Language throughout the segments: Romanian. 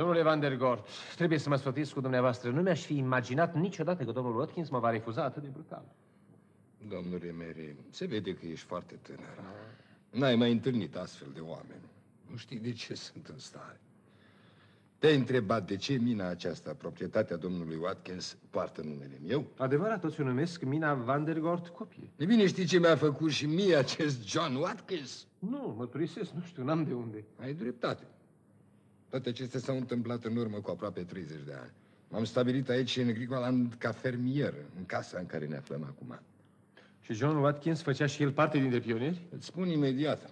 Domnule Van der Gort, trebuie să mă sfătuiesc cu dumneavoastră. Nu mi-aș fi imaginat niciodată că domnul Watkins mă va refuza atât de brutal. Domnule Mary, se vede că ești foarte tânăr. N-ai mai întâlnit astfel de oameni. Nu știi de ce sunt în stare. Te-ai întrebat de ce mina aceasta, proprietatea domnului Watkins, poartă numele meu? Adevărat, toți o numesc mina Van der Gort copie. E bine, știi ce mi-a făcut și mie acest John Watkins? Nu, mă turisesc, nu știu, n-am de unde. Ai dreptate. Toate acestea s-au întâmplat în urmă cu aproape 30 de ani. M-am stabilit aici în Grigoland ca fermier, în casa în care ne aflăm acum. Și John Watkins făcea și el parte dintre pionieri? Îți spun imediat.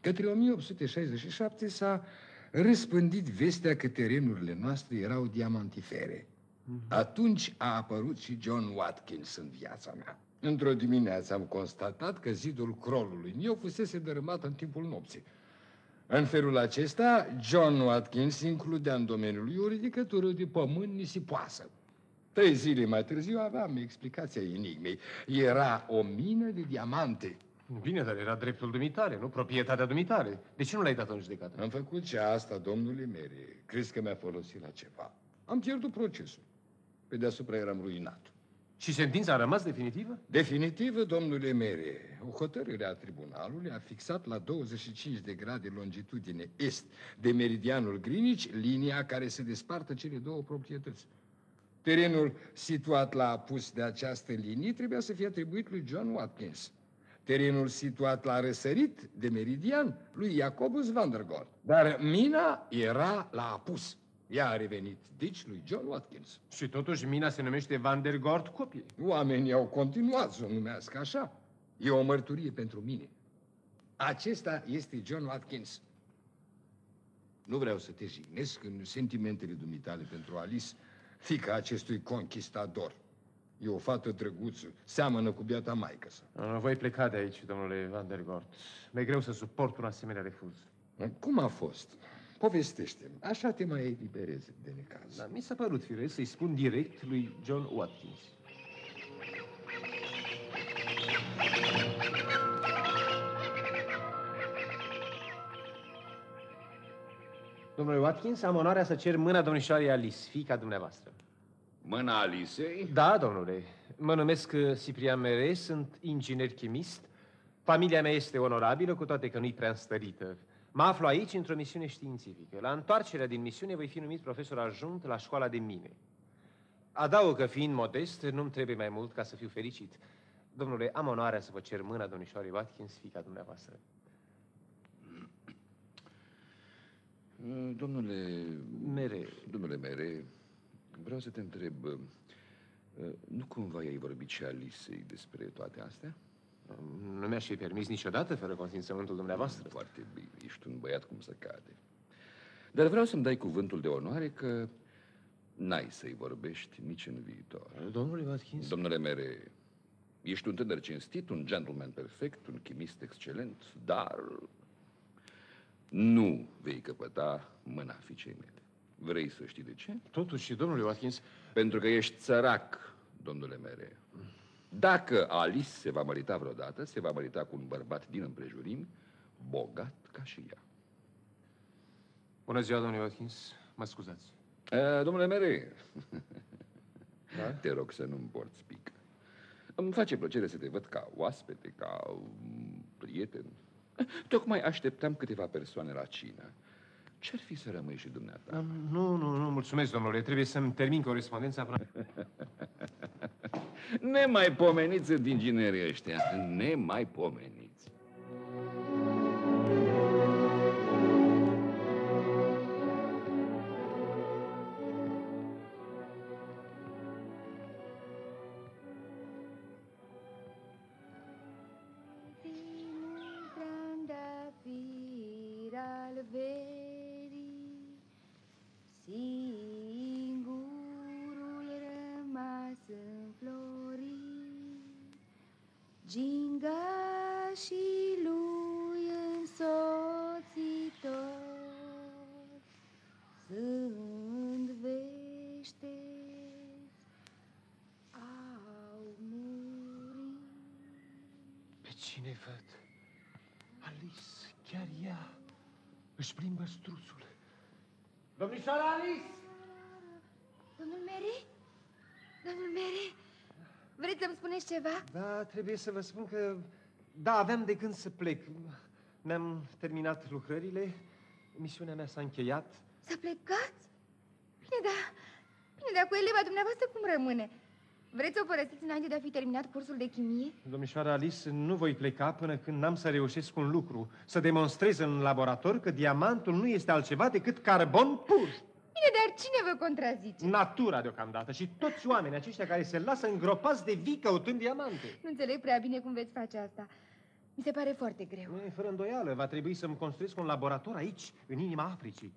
Către 1867 s-a răspândit vestea că terenurile noastre erau diamantifere. Mm-hmm. Atunci a apărut și John Watkins în viața mea. Într-o dimineață am constatat că zidul crolului meu fusese dărâmat în timpul nopții. În felul acesta, John Watkins includea în domeniul lui o ridicătură de pământ nisipoasă. Trei zile mai târziu aveam explicația enigmei. Era o mină de diamante. Bine, dar era dreptul dumitare, nu proprietatea dumitare. De ce nu l-ai dat în judecată? Am făcut și asta, domnule Mere. Crezi că mi-a folosit la ceva? Am pierdut procesul. Pe deasupra eram ruinat. Și sentința a rămas definitivă? Definitivă, domnule Mere. O hotărâre a tribunalului a fixat la 25 de grade longitudine est de meridianul Greenwich linia care se despartă cele două proprietăți. Terenul situat la apus de această linie trebuia să fie atribuit lui John Watkins. Terenul situat la răsărit de meridian lui Jacobus Vandergord. Dar mina era la apus. Ea a revenit, deci, lui John Watkins. Și totuși mina se numește Vandergord copie. Oamenii au continuat să o numească așa. E o mărturie pentru mine. Acesta este John Watkins. Nu vreau să te jignesc în sentimentele dumitale pentru Alice, fica acestui conquistador. E o fată drăguță, seamănă cu biata maică sa. Voi pleca de aici, domnule Van der Gort. Mi-e greu să suport un asemenea refuz. Cum a fost? Povestește -mi. Așa te mai eliberezi de necaz. Da, mi s-a părut firesc să-i spun direct lui John Watkins. Domnule Watkins, am onoarea să cer mâna domnișoarei Alice, fiica dumneavoastră. Mâna Alicei? Da, domnule. Mă numesc uh, Ciprian Mere, sunt inginer chimist. Familia mea este onorabilă, cu toate că nu-i prea înstărită. Mă aflu aici într-o misiune științifică. La întoarcerea din misiune voi fi numit profesor ajunt la școala de mine. Adaug că, fiind modest, nu-mi trebuie mai mult ca să fiu fericit. Domnule, am onoarea să vă cer mâna domnișoarei Watkins, fica dumneavoastră. Domnule... Mere. Domnule Mere, vreau să te întreb, uh, nu cumva ai vorbit și Alisei despre toate astea? Nu mi-aș fi permis niciodată fără consimțământul dumneavoastră. Foarte bine, ești un băiat cum să cade. Dar vreau să-mi dai cuvântul de onoare că n-ai să-i vorbești nici în viitor. Domnule Watkins? Domnule Mere, ești un tânăr cinstit, un gentleman perfect, un chimist excelent, dar nu vei căpăta mâna fiicei mele. Vrei să știi de ce? Totuși, domnule Watkins... Pentru că ești țărac, domnule Mere. Dacă Alice se va mărita vreodată, se va mărita cu un bărbat din împrejurimi, bogat ca și ea. Bună ziua, domnule Watkins. Mă scuzați. E, domnule Mere, da? te rog să nu-mi porți pic. Îmi face plăcere să te văd ca oaspete, ca prieten. Tocmai așteptam câteva persoane la cină. Ce-ar fi să rămâi și dumneata? Nu, nu, nu, mulțumesc, domnule. Trebuie să-mi termin corespondența până... Nemaipomeniți sunt inginerii ăștia. Nemaipomeniți. Da, trebuie să vă spun că... Da, aveam de gând să plec. Mi-am terminat lucrările, misiunea mea s-a încheiat. Să plecați? Bine, da. Bine, dar cu eleva dumneavoastră cum rămâne? Vreți să o părăsiți înainte de a fi terminat cursul de chimie? Domnișoara Alice, nu voi pleca până când n-am să reușesc un lucru. Să demonstrez în laborator că diamantul nu este altceva decât carbon pur. Bine, dar cine vă contrazice? Natura deocamdată și toți oamenii aceștia care se lasă îngropați de vii căutând diamante. Nu înțeleg prea bine cum veți face asta. Mi se pare foarte greu. Nu e fără îndoială. Va trebui să-mi construiesc un laborator aici, în inima Africii.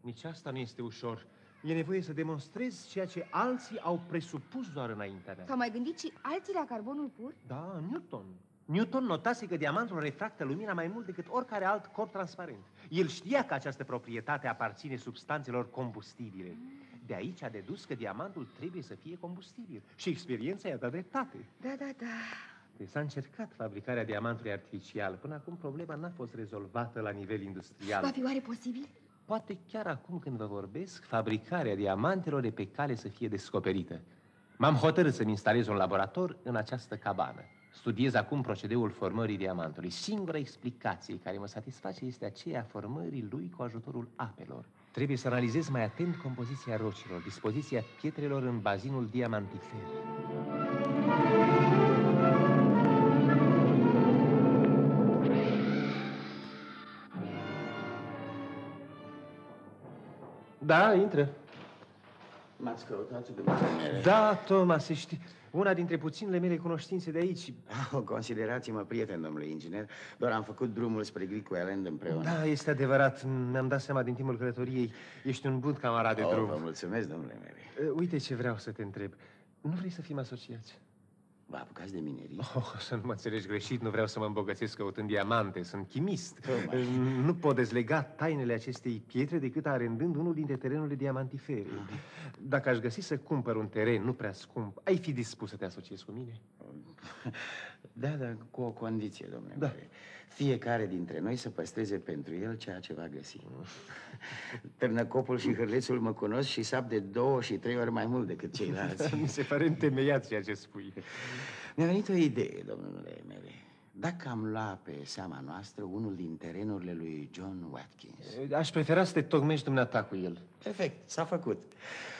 Nici asta nu este ușor. E nevoie să demonstrez ceea ce alții au presupus doar înaintea mea. S-au mai gândit și alții la carbonul pur? Da, Newton. Newton notase că diamantul refractă lumina mai mult decât oricare alt corp transparent. El știa că această proprietate aparține substanțelor combustibile. De aici a dedus că diamantul trebuie să fie combustibil. Și experiența i-a dat dreptate. Da, da, da. Deci s-a încercat fabricarea diamantului artificial. Până acum problema n-a fost rezolvată la nivel industrial. Va fi oare posibil? Poate chiar acum când vă vorbesc, fabricarea diamantelor e pe cale să fie descoperită. M-am hotărât să-mi instalez un laborator în această cabană. Studiez acum procedeul formării diamantului. Singura explicație care mă satisface este aceea a formării lui cu ajutorul apelor. Trebuie să analizez mai atent compoziția rocilor, dispoziția pietrelor în bazinul diamantifer. Da, intră. M-ați căutat dumneavoastră? Da, Thomas, ești una dintre puținele mele cunoștințe de aici. Oh, considerați-mă prieten, domnule inginer. Doar am făcut drumul spre Greek Island împreună. Da, este adevărat. Mi-am dat seama din timpul călătoriei. Ești un bun camarad de oh, drum. Vă mulțumesc, domnule Mary. Uh, Uite ce vreau să te întreb. Nu vrei să fim asociați? Vă apucați de minerii? Oh, să nu mă înțelegi greșit, nu vreau să mă îmbogățesc căutând diamante, sunt chimist. Tocmai. Uh, Nu pot dezlega tainele acestei pietre decât arendând unul dintre terenurile diamantifere. Dacă aș găsi să cumpăr un teren nu prea scump, ai fi dispus să te asociezi cu mine? Da, dar cu o condiție, domnule Da. Mary. Fiecare dintre noi să păstreze pentru el ceea ce va găsi. Târnăcopul și hârlețul mă cunosc și sap de două și trei ori mai mult decât ceilalți. Mi se pare întemeiat ceea ce spui. Mi-a venit o idee, domnule Mary. Dacă am lua pe seama noastră unul din terenurile lui John Watkins. Aș prefera să te tocmești dumneata cu el. Perfect, s-a făcut.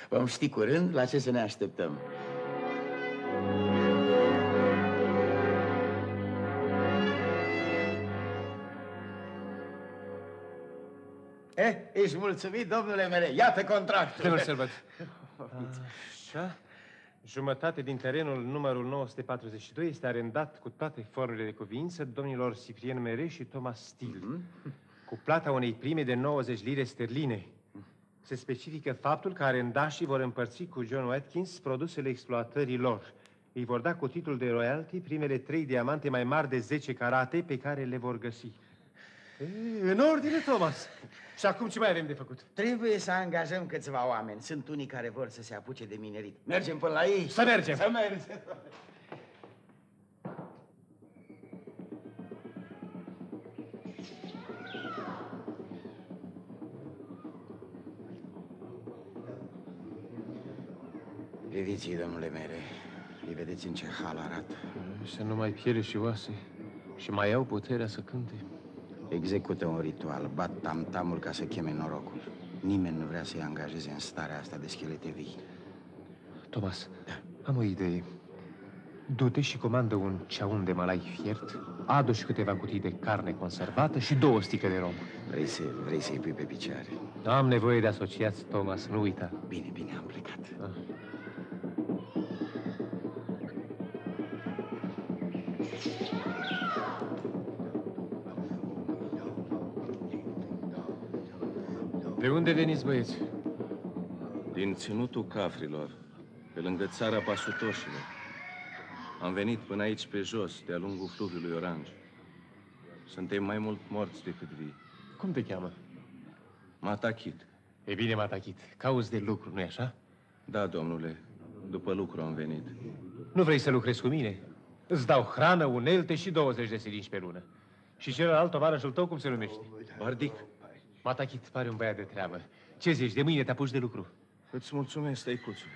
Vom ști curând la ce să ne așteptăm. Eh, ești mulțumit, domnule mere. Iată contractul. Tânăr Sărbăt. Așa. Jumătate din terenul numărul 942 este arendat cu toate formurile de cuvință domnilor Ciprian Mere și Thomas Steele, cu plata unei prime de 90 lire sterline. Se specifică faptul că arendașii vor împărți cu John Watkins produsele exploatării lor. Îi vor da cu titlul de royalty primele trei diamante mai mari de 10 carate pe care le vor găsi. E, în ordine, Thomas. Și acum ce mai avem de făcut? Trebuie să angajăm câțiva oameni. Sunt unii care vor să se apuce de minerit. Mergem până la ei? Să mergem! Să mergem! Priviți-i, domnule mere. Îi vedeți în ce hal arată. Să nu mai piele și oase și mai au puterea să cânte. Execută un ritual, bat tam-tamul ca să cheme norocul. Nimeni nu vrea să-i angajeze în starea asta de schelete vii. Thomas, am o idee. Du-te și comandă un ceaun de malai fiert, adu și câteva cutii de carne conservată și două sticle de rom. Vrei, să, vrei să-i pui pe picioare? Am nevoie de asociați, Thomas, nu uita. Bine, bine, am unde veniți, băieți? Din ținutul cafrilor, pe lângă țara pasutoșilor. Am venit până aici pe jos, de-a lungul fluviului Oranj. Suntem mai mult morți decât vii. Cum te cheamă? Matachit. E bine, Matachit. Cauți de lucru, nu-i așa? Da, domnule, după lucru am venit. Nu vrei să lucrezi cu mine? Îți dau hrană, unelte și 20 de silingi pe lună. Și celălalt tovarășul tău, cum se numește? Bardic, Matachit pare un băiat de treabă. Ce zici, de mâine te apuci de lucru? Îți mulțumesc, tăicuțule.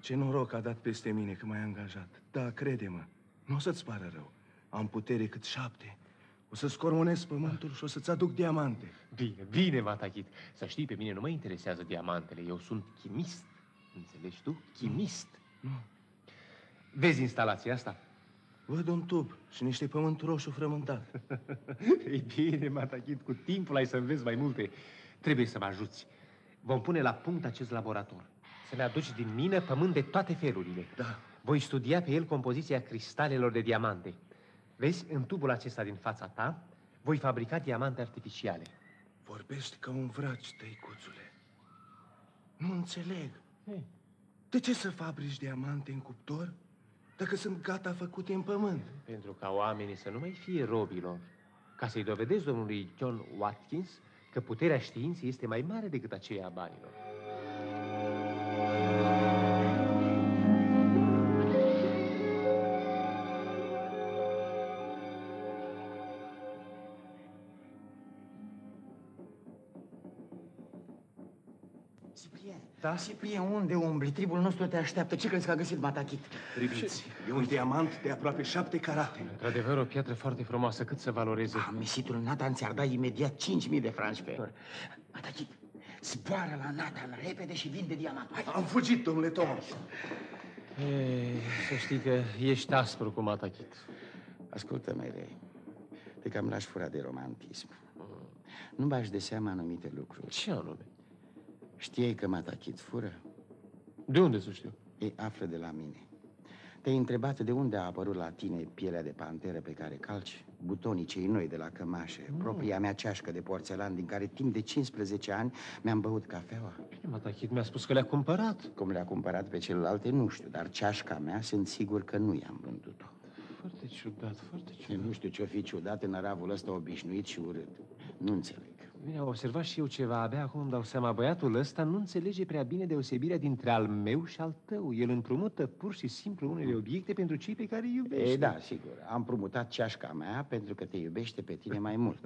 Ce noroc a dat peste mine că m-ai angajat. Da, crede-mă, nu o să-ți pară rău. Am putere cât șapte. O să scormonesc pământul și o să-ți aduc diamante. Bine, bine, Matachit. Să știi, pe mine nu mă interesează diamantele. Eu sunt chimist. Înțelegi tu? Chimist. Nu. Vezi instalația asta? Văd un tub și niște pământ roșu frământat. Ei bine, Matachit, cu timpul ai să înveți mai multe. Trebuie să mă ajuți. Vom pune la punct acest laborator. Să-mi aduci din mină pământ de toate felurile. Da. Voi studia pe el compoziția cristalelor de diamante. Vezi, în tubul acesta din fața ta, voi fabrica diamante artificiale. Vorbești ca un vraci, tăicuțule. Nu înțeleg. Ei. De ce să fabrici diamante în cuptor dacă sunt gata făcute în pământ? Pentru ca oamenii să nu mai fie robilor. Ca să-i dovedesc domnului John Watkins că puterea științei este mai mare decât aceea a banilor. Ciprien, Da? Ciprien, unde umbli? Tribul nostru te așteaptă. Ce crezi că a găsit Matachit? Priviți, e un diamant de aproape șapte carate. Într-adevăr, o piatră foarte frumoasă. Cât să valoreze? Ah, misitul Nathan ți-ar da imediat 5.000 de franci pe oră. Matachit, zboară la Nathan repede și vinde diamantul. Hai. Am fugit, domnule Thomas. Ei, să știi că ești aspru cu Matachit. Ascultă, Merei, te cam lași fura de romantism. Nu bași de seama anumite lucruri. Ce anume? Știai că Matachit fură? De unde să știu? Ei află de la mine. Te-ai întrebat de unde a apărut la tine pielea de panteră pe care calci? Butonii cei noi de la cămașe, mm. propria mea ceașcă de porțelan din care timp de 15 ani mi-am băut cafeaua. Bine, Matachit mi-a spus că le-a cumpărat. Cum le-a cumpărat pe celelalte, nu știu, dar ceașca mea sunt sigur că nu i-am vândut-o. Foarte ciudat, foarte Și ciudat. nu știu ce-o fi ciudat în aravul ăsta obișnuit și urât. Nu înțeleg. Bine, am observat și eu ceva. Abia acum îmi dau seama, băiatul ăsta nu înțelege prea bine deosebirea dintre al meu și al tău. El împrumută pur și simplu unele obiecte pentru cei pe care îi iubește. Ei, da, sigur. Am promutat ceașca mea pentru că te iubește pe tine mai mult.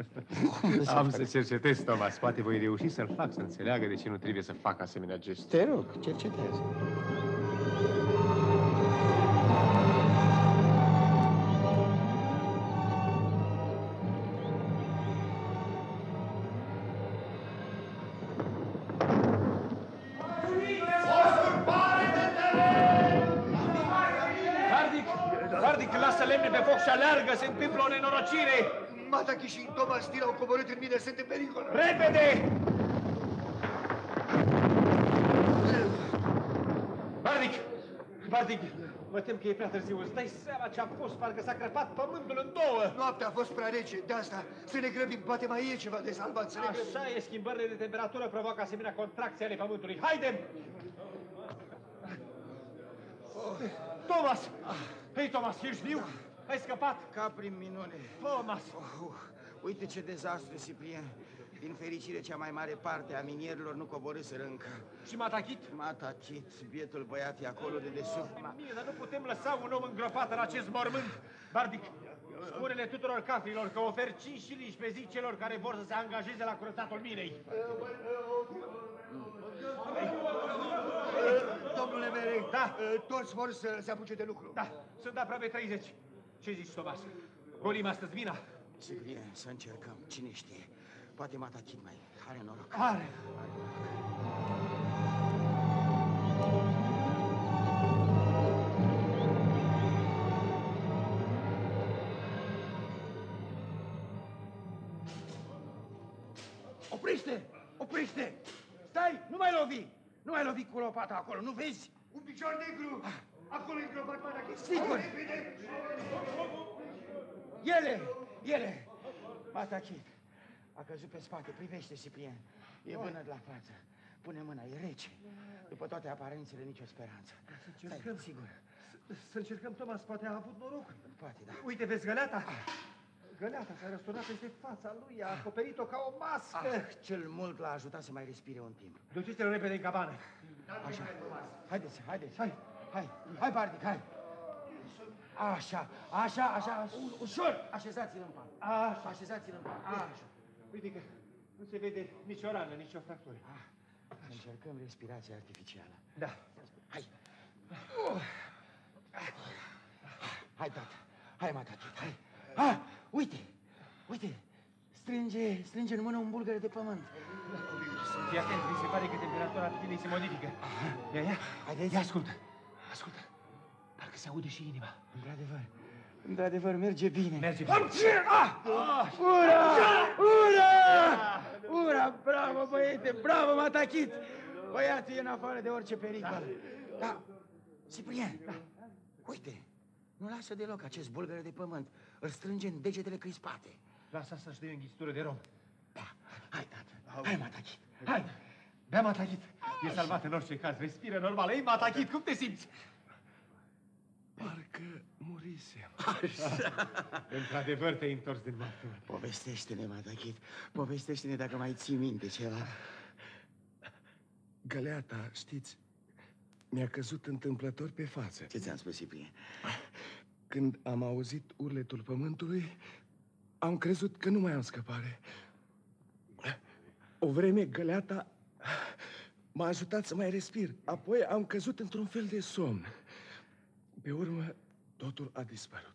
Am să cercetez, Thomas. Poate voi reuși să-l fac să înțeleagă de ce nu trebuie să fac asemenea geste. Te rog, cercetează. Mă tem că e prea târziu. Îți dai seama ce a fost? Parcă s-a crăpat pământul în două. Noaptea a fost prea rece, de asta să ne grăbim, poate mai e ceva de salvat, să ne grăbim. Așa e, schimbările de temperatură provoacă asemenea contracții ale pământului. Haidem! Thomas! Hei, Thomas, ești viu? Ai scăpat? Ca prin minune. Thomas! Uh, uite ce dezastru, Ciprien. Din fericire, cea mai mare parte a minierilor nu coborâsără încă. Și Matachit? M-a tachit, bietul băiat e acolo de desubt. Bine, dar nu putem lăsa un om îngropat în acest mormânt. Bardic, spune-le tuturor cafrilor că ofer 5 șiliși pe zi celor care vor să se angajeze la curățatul minei. Domnule Merei, Da. toți vor să se apuce de lucru. Da, sunt aproape 30. Ce zici, Thomas? Golim astăzi mina? Ciprien, să încercăm, cine știe. Poate m-a tachit mai. Are noroc. Are. Oprește! Oprește! Stai! Nu mai lovi! Nu mai lovi cu lopata acolo, nu vezi? Un picior negru! Acolo e îngropat Matachi. Sigur. Repede! Ele! Ele! M-a tachit. A căzut pe spate, privește, Ciprien. E vânăt la față. Pune mâna, e rece. După toate aparențele, nicio speranță. Stai, sigur. Să încercăm, Thomas, poate a avut noroc. Poate, da. Uite, vezi găleata? Găleata s-a răsturnat peste fața lui, a acoperit-o ca o mască. Ah, cel mult l-a ajutat să mai respire un timp. Duceți-l repede în cabană. Așa. Haideți, haideți, hai, hai, hai, Bardic, hai. Așa, așa, așa, u- ușor, așezați-l în pat. Așa. Așezați-l în pat, așa. Uite că nu se vede nicio rană, nicio fractură. Încercăm respirația artificială. Da. Hai. Hai, tată. Hai, matachit, hai. Ah, uite, uite. Strânge, strânge în mână un bulgăre de pământ. Fii atent, mi se pare că temperatura pilei se modifică. Ia, ia. Haideți. Ia, ascultă. Ascultă. Parcă se aude și inima. Într-adevăr, într-adevăr, merge bine. Merge bine. Ah! Ura! Ura! Ura! Bravo, băiete! Bravo, Matachit! Băiatul e în afară de orice pericol. Da. Ciprian, da. uite, nu lasă deloc acest bulgăre de pământ. Îl strânge în degetele crispate. Lasă să-și dea o înghițitură de rom. Da. Hai, tată. Hai, Matachit. Hai, bea matachit. E salvat în orice caz. Respiră normal. Ei, matachit, cum te simți? Parcă murisem. Într-adevăr te-ai întors din moarte. Povestește-ne, Matachit. Povestește-ne dacă mai ții minte ceva. Găleata, știți, mi-a căzut întâmplător pe față. Ce ți-am spus, Ciprian? Când am auzit urletul pământului, am crezut că nu mai am scăpare. O vreme, găleata m-a ajutat să mai respir. Apoi am căzut într-un fel de somn. Pe urmă, totul a dispărut.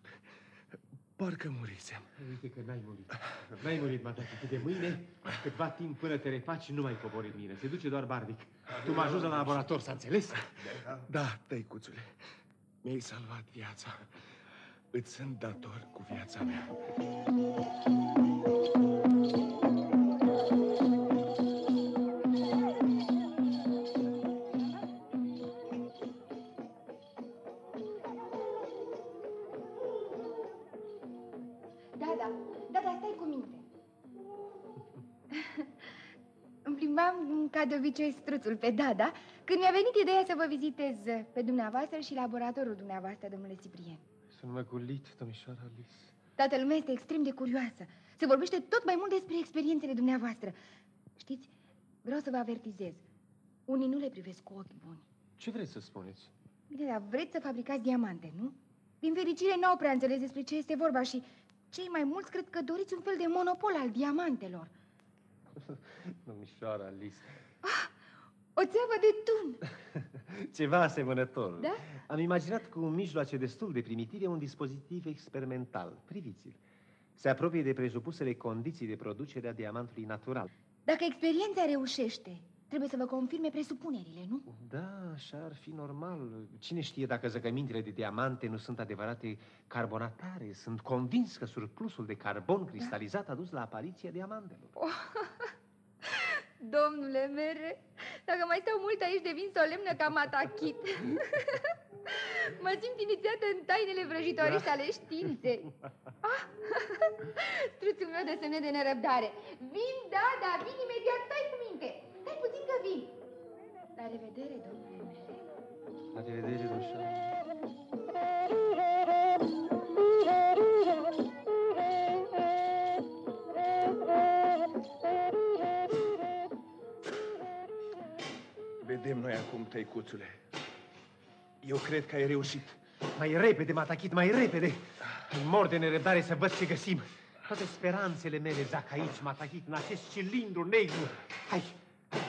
Parcă murisem. Uite că n-ai murit. N-ai murit, matachit. De mâine, câtva timp până te refaci, nu mai cobori în mine. Se duce doar Bardic. Tu mă ajuns la laborator, s-a înțeles? Da, tăicuțule, mi-ai salvat viața. Îți sunt dator cu viața mea. Plimbam ca de obicei struțul pe Dada când mi-a venit ideea să vă vizitez pe dumneavoastră și laboratorul dumneavoastră, domnule Ciprien. Sunt măgulit, domnișoara Alice. Toată lumea este extrem de curioasă. Se vorbește tot mai mult despre experiențele dumneavoastră. Știți, vreau să vă avertizez. Unii nu le privesc cu ochi buni. Ce vreți să spuneți? Bine, dar vreți să fabricați diamante, nu? Din fericire n-au prea înțeles despre ce este vorba și cei mai mulți cred că doriți un fel de monopol al diamantelor. Domnișoara Alice. O țeavă de tun. Ceva asemănător. Da? Am imaginat cu mijloace destul de primitive un dispozitiv experimental. Priviți-l. Se apropie de presupusele condiții de producere a diamantului natural. Dacă experiența reușește, trebuie să vă confirme presupunerile, nu? Da, așa ar fi normal. Cine știe dacă zăcămintele de diamante nu sunt adevărate carbonatare? Sunt convins că surplusul de carbon cristalizat a dus la apariția diamantelor. Domnule mere, dacă mai stau mult aici devin solemnă ca matachit. mă simt inițiată în tainele vrăjitorești Da. ale științei. Ah, struțul meu de semne de nerăbdare. Vin, da, da, vin imediat, stai cu minte. Stai puțin că vin. La revedere, domnule mere. La revedere, domnișoara. Vedem noi acum, tăicuțule. Eu cred că ai reușit. Mai repede, Matachit, mai repede! Îmi mor de nerăbdare să văd ce găsim. Toate speranțele mele zac aici, Matachit, în acest cilindru negru. Hai,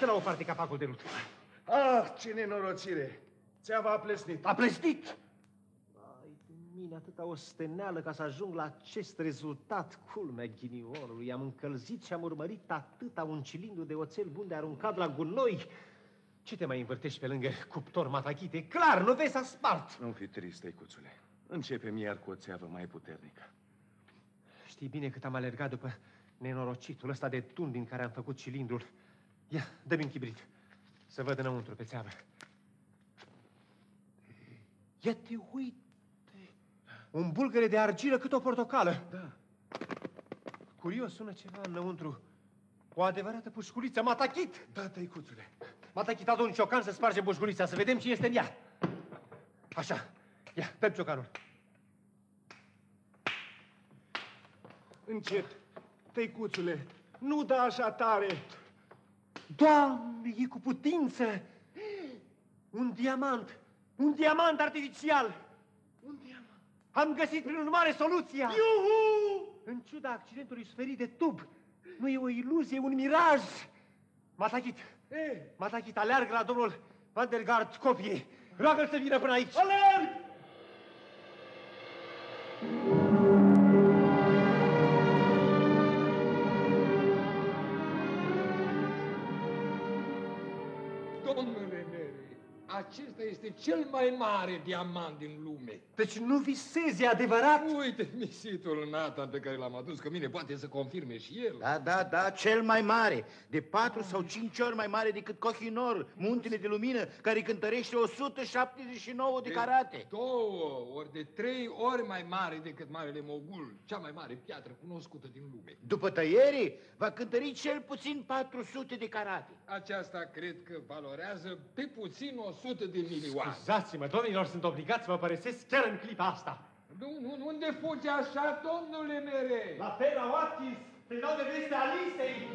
dă la o parte capacul de lut. Ah, ce nenorocire! Țeava a plesnit. A plesnit! Ai de mine atâta osteneală ca să ajung la acest rezultat. Culmea ghinionului. Am încălzit și am urmărit atâta un cilindru de oțel bun de aruncat la gunoi. Ce te mai învârtești pe lângă cuptor, Matachit? E clar, nu vezi, s-a spart. Nu fi trist, tăicuțule. Începem iar cu o țeavă mai puternică. Știi bine cât am alergat după nenorocitul ăsta de tun din care am făcut cilindrul. Ia, dă-mi un chibrit. Să văd înăuntru pe țeavă. Ia te uite. Un bulgăre de argilă cât o portocală. Da. Curios, sună ceva înăuntru. O adevărată pușculiță, m-a tachit. Da, tăicuțule. M-a tachit adun un ciocan să spargem pușculița, să vedem ce este în ea. Așa. Ia, dă ciocanul. Încet. Tăicuțule, nu da așa tare. Doamne, e cu putință! Un diamant! Un diamant artificial! Un diamant. Am găsit prin urmare soluția! Iuhu! În ciuda accidentului suferit de tub, nu e o iluzie, e un miraj! Matachit, Ei, Matachit, aleargă la domnul Van der Gard, copie. Roagă-l să vină până aici. Alerg! Acesta este cel mai mare diamant din lume. Deci nu visezi, e adevărat? Uite, misitul Nathan pe care l-am adus cu mine, poate să confirme și el. Da, da, da, cel mai mare. De patru sau cinci ori mai mare decât Cohinor, muntele de lumină, care cântărește 179 de carate. Două ori, de trei ori mai mare decât Marele Mogul, cea mai mare piatră cunoscută din lume. După tăiere, va cântări cel puțin 400 de carate. Aceasta cred că valorează pe puțin 100 de milioane. Scuzați-mă, domnilor, sunt obligat să vă părăsesc chiar în clipa asta. Nu, nu, unde fugi așa, domnule Mere? La Pena Watkins, te dau de veste Alisei.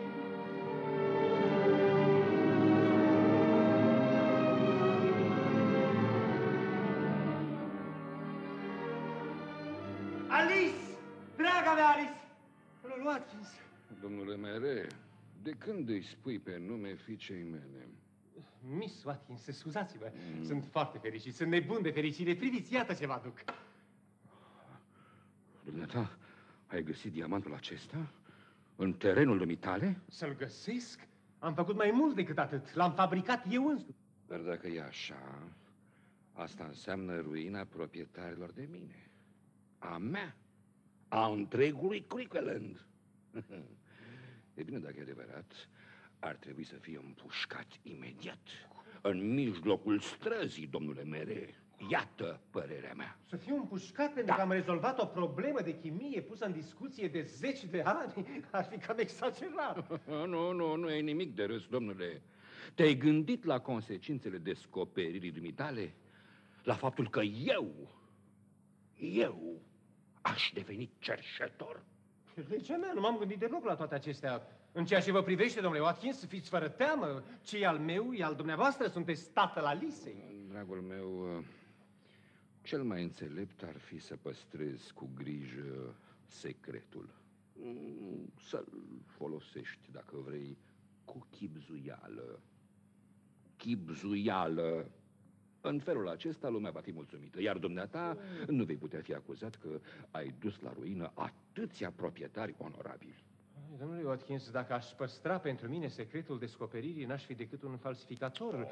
Alice! Draga mea Alice! Domnul Watkins! Domnule Mere, de când îi spui pe nume fiicei mele? Miss Watkins, scuzați-vă, mm. sunt foarte fericit, sunt nebun de fericire. Priviți, iată ce vă aduc. Dumneata, ai găsit diamantul acesta? În terenul dumitale? Să-l găsesc? Am făcut mai mult decât atât. L-am fabricat eu însumi. Dar dacă e așa, asta înseamnă ruina proprietarilor de mine. A mea. A întregului Crickland. e bine, dacă e adevărat, ar trebui să fie împușcat imediat. În mijlocul străzii, domnule Mere. Iată părerea mea. Să fiu împușcat pentru da. că am rezolvat o problemă de chimie pusă în discuție de zeci de ani? Ar fi cam exagerat. nu, nu, nu e nimic de râs, domnule. Te-ai gândit la consecințele descoperirii dumitale? La faptul că eu, eu, aș deveni cerșetor? Legea mea, nu m-am gândit deloc la toate acestea. În ceea ce vă privește, domnule Watkins, fiți fără teamă. Ce e al meu, e al dumneavoastră, sunteți tatăl Alisei. Dragul meu, cel mai înțelept ar fi să păstrezi cu grijă secretul. Să-l folosești, dacă vrei, cu chipzuială. Chipzuială. În felul acesta lumea va fi mulțumită, iar dumneata nu vei putea fi acuzat că ai dus la ruină atâția proprietari onorabili. Domnule Watkins, dacă aș păstra pentru mine secretul descoperirii, n-aș fi decât un falsificator.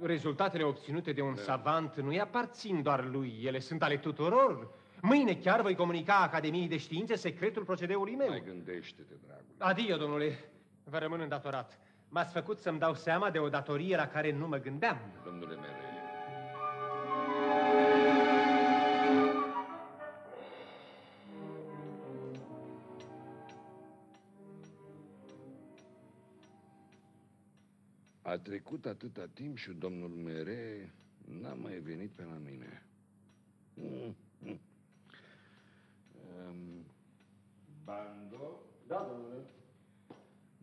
Rezultatele obținute de un da. savant nu-i aparțin doar lui, ele sunt ale tuturor. Mâine chiar voi comunica Academiei de Științe secretul procedeului meu. Mai gândește-te, dragul. Adio, domnule. Vă rămân îndatorat. M-ați făcut să-mi dau seama de o datorie la care nu mă gândeam. Domnule Mere, A trecut atâta timp și domnul Mere n-a mai venit pe la mine. Mm, mm. Um, Bando? Da, domnule.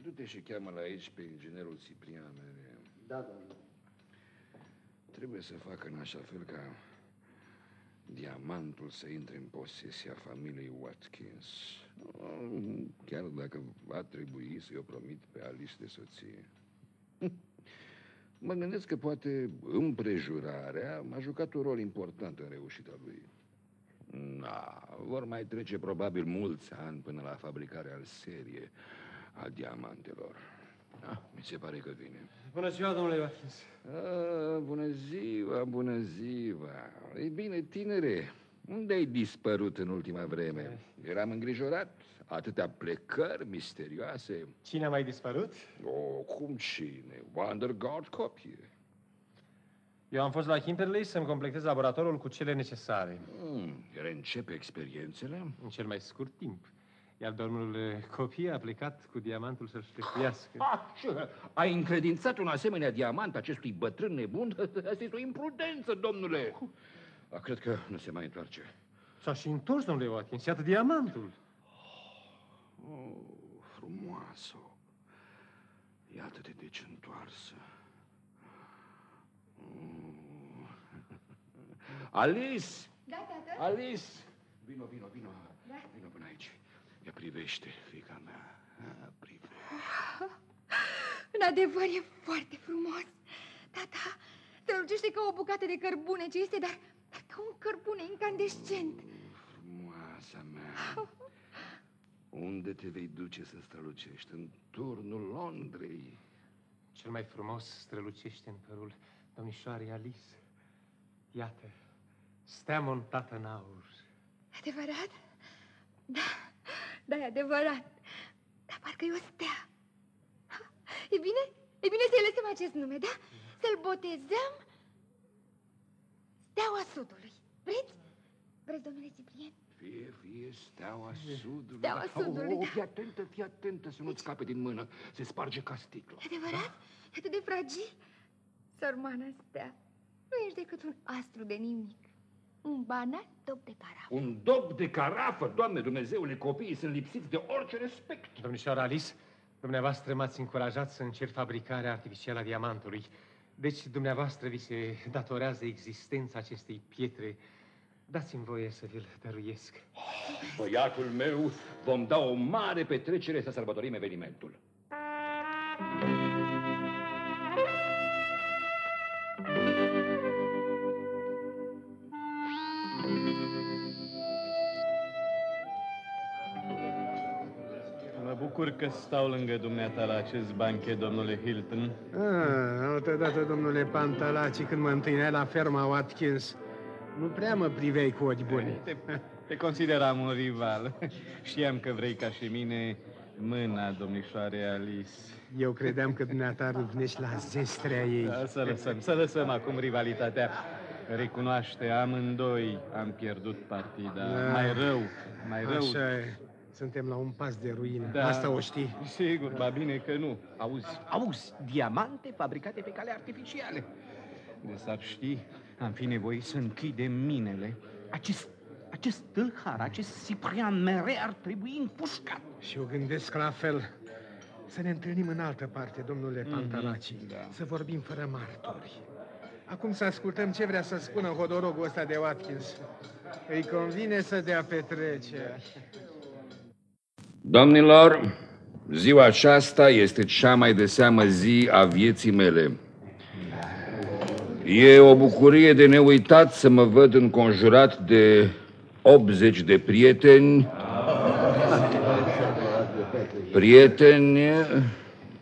Du-te și cheamă la aici pe inginerul Ciprian Mere. Da, domnule. Trebuie să facă în așa fel ca diamantul să intre în posesia familiei Watkins. Chiar dacă va trebui să-i o promit pe Alice de soție. Mă gândesc că poate împrejurarea a jucat un rol important în reușita lui. Na, vor mai trece probabil mulți ani până la fabricarea în serie a diamantelor. Da, mi se pare că vine. Bună ziua, domnule Watkins. A, bună ziua, bună ziua. Ei bine, tinere, unde ai dispărut în ultima vreme? Eram îngrijorat. Atâtea plecări misterioase. Cine a mai dispărut? Oh, cum cine? Wandergaard copie. Eu am fost la Kimberley să-mi completez laboratorul cu cele necesare. Mm, reîncepe experiențele? În cel mai scurt timp. Iar domnul copie a plecat cu diamantul să-l șlefuiască. Ai încredințat un asemenea diamant acestui bătrân nebun? Asta este o imprudență, domnule. A, cred că nu se mai întoarce. S-a și întors, domnule Watkins. Iată diamantul. Oh, frumoasă. Iată-te deci întoarsă. Mm. Alice! Da, tată? Alice! Vino, vino, vino. Da? Vino până aici. Ia privește, fica mea. privește. În adevăr, e foarte frumos. Da, da, strălucește ca o bucată de cărbune ce este, dar, dar ca un cărbune incandescent. Frumoasa mea. Unde te vei duce să strălucești? În turnul Londrei. Cel mai frumos strălucește în părul domnișoarei Alice. Iată, stea montată în aur. Adevărat? Da, da, e adevărat. Dar parcă e o stea. E bine? E bine să-i lăsăm acest nume, da? Să-l botezăm Steaua Sudului. Vreți? Vreți, domnule Ciprian? Fie, fie steaua sudului. Steaua sudului, oh, da. Fii atentă, fii atentă să nu-ți scape din mână. Se sparge ca sticla. E adevărat? E atât de fragil? Sărmană stea, nu ești decât un astru de nimic. Un banal top de carafă. Un dop de carafă, Doamne Dumnezeule, copiii sunt lipsiți de orice respect. Domnișoara Alice, dumneavoastră m-ați încurajat să încerc fabricarea artificială a diamantului. Deci, dumneavoastră vi se datorează existența acestei pietre. Dați-mi voie să vi-l dăruiesc. Băiatul meu, vom da o mare petrecere să sărbătorim evenimentul. Mă bucur că stau lângă dumneata la acest banchet, domnule Hilton. Ah, altă dată, domnule Pantalaci, când mă întâlneai la ferma Watkins, nu prea mă priveai cu ochi buni. Te, te consideram un rival. Știam că vrei ca și mine mâna domnișoarei Alice. Eu credeam că dumneata râvnești la zestrea ei. Da, să lăsăm, să lăsăm acum rivalitatea. Recunoaște, amândoi am pierdut partida. Da. Mai rău, mai rău. Așa e. Suntem la un pas de ruină. Da. Asta o știi. Sigur, ba bine că nu. Auzi, auzi, diamante fabricate pe cale artificiale. De s-ar ști, am fi nevoit să închidem minele. Acest, acest tâlhar, acest Ciprian mere ar trebui împușcat. Și eu gândesc la fel. Să ne întâlnim în altă parte, domnule Pantalaci. da. Să vorbim fără martori. Acum să ascultăm ce vrea să spună hodorogul ăsta de Watkins. Îi convine să dea petrece. Domnilor, ziua aceasta este cea mai de seamă zi a vieții mele. E o bucurie de neuitat să mă văd înconjurat de 80 de prieteni. Prieteni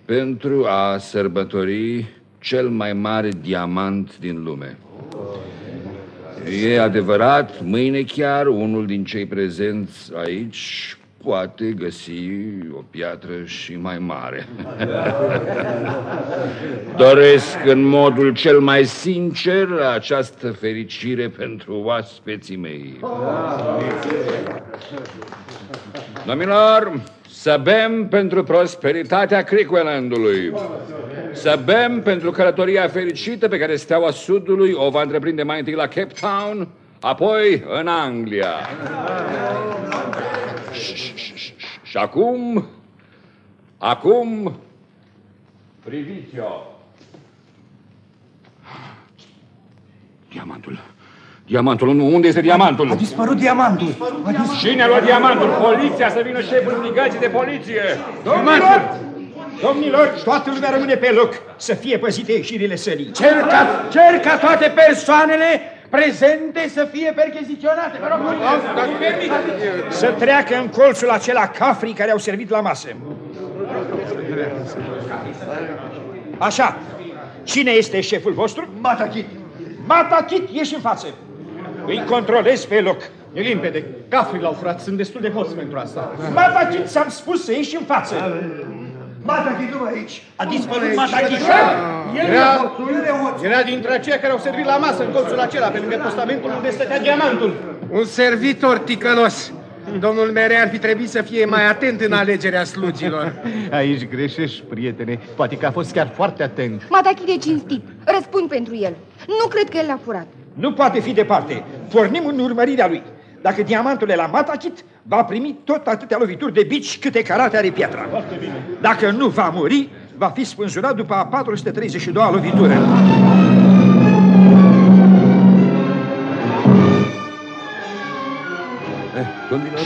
pentru a sărbători cel mai mare diamant din lume. E adevărat, mâine chiar unul din cei prezenți aici poate găsi o piatră și mai mare. Doresc în modul cel mai sincer această fericire pentru oaspeții mei. Domnilor, să bem pentru prosperitatea Cricklelandului. Să bem pentru călătoria fericită pe care Steaua Sudului o va întreprinde mai întâi la Cape Town, apoi în Anglia. Și acum, acum, priviți-o. Diamantul. Diamantul, nu, unde este diamantul? A dispărut diamantul. A dis... Cine a luat diamantul? Poliția, să vină șeful brigații de poliție. Domnilor! Domnilor, toată lumea rămâne pe loc să fie păzite ieșirile sării. Cer ca, cer ca toate persoanele prezente să fie percheziționate. Vă rog, Să treacă în colțul acela cafrii care au servit la masă. Așa. Cine este șeful vostru? Matachit. Matachit, ieși în față. Îi controlez pe loc. E limpede. Cafrii l-au furat, sunt destul de hoți pentru asta. Matachit, ți-am spus să ieși în față. Matachit nu aici. A dispărut Matachit. Era, era dintre aceia care au servit la masă în colțul acela, pe lângă postamentul unde stătea diamantul. Un servitor ticălos. Domnul Mere ar fi trebuit să fie mai atent în alegerea slugilor. Aici greșești, prietene. Poate că a fost chiar foarte atent. Matachit e cinstit. Răspund pentru el. Nu cred că el l-a furat. Nu poate fi departe. Pornim în urmărirea lui. Dacă diamantul e la Matachit, va primi tot atâtea lovituri de bici câte carate are piatra. Dacă nu va muri, va fi spânzurat după a 432-a lovitură. Eh, domnilor.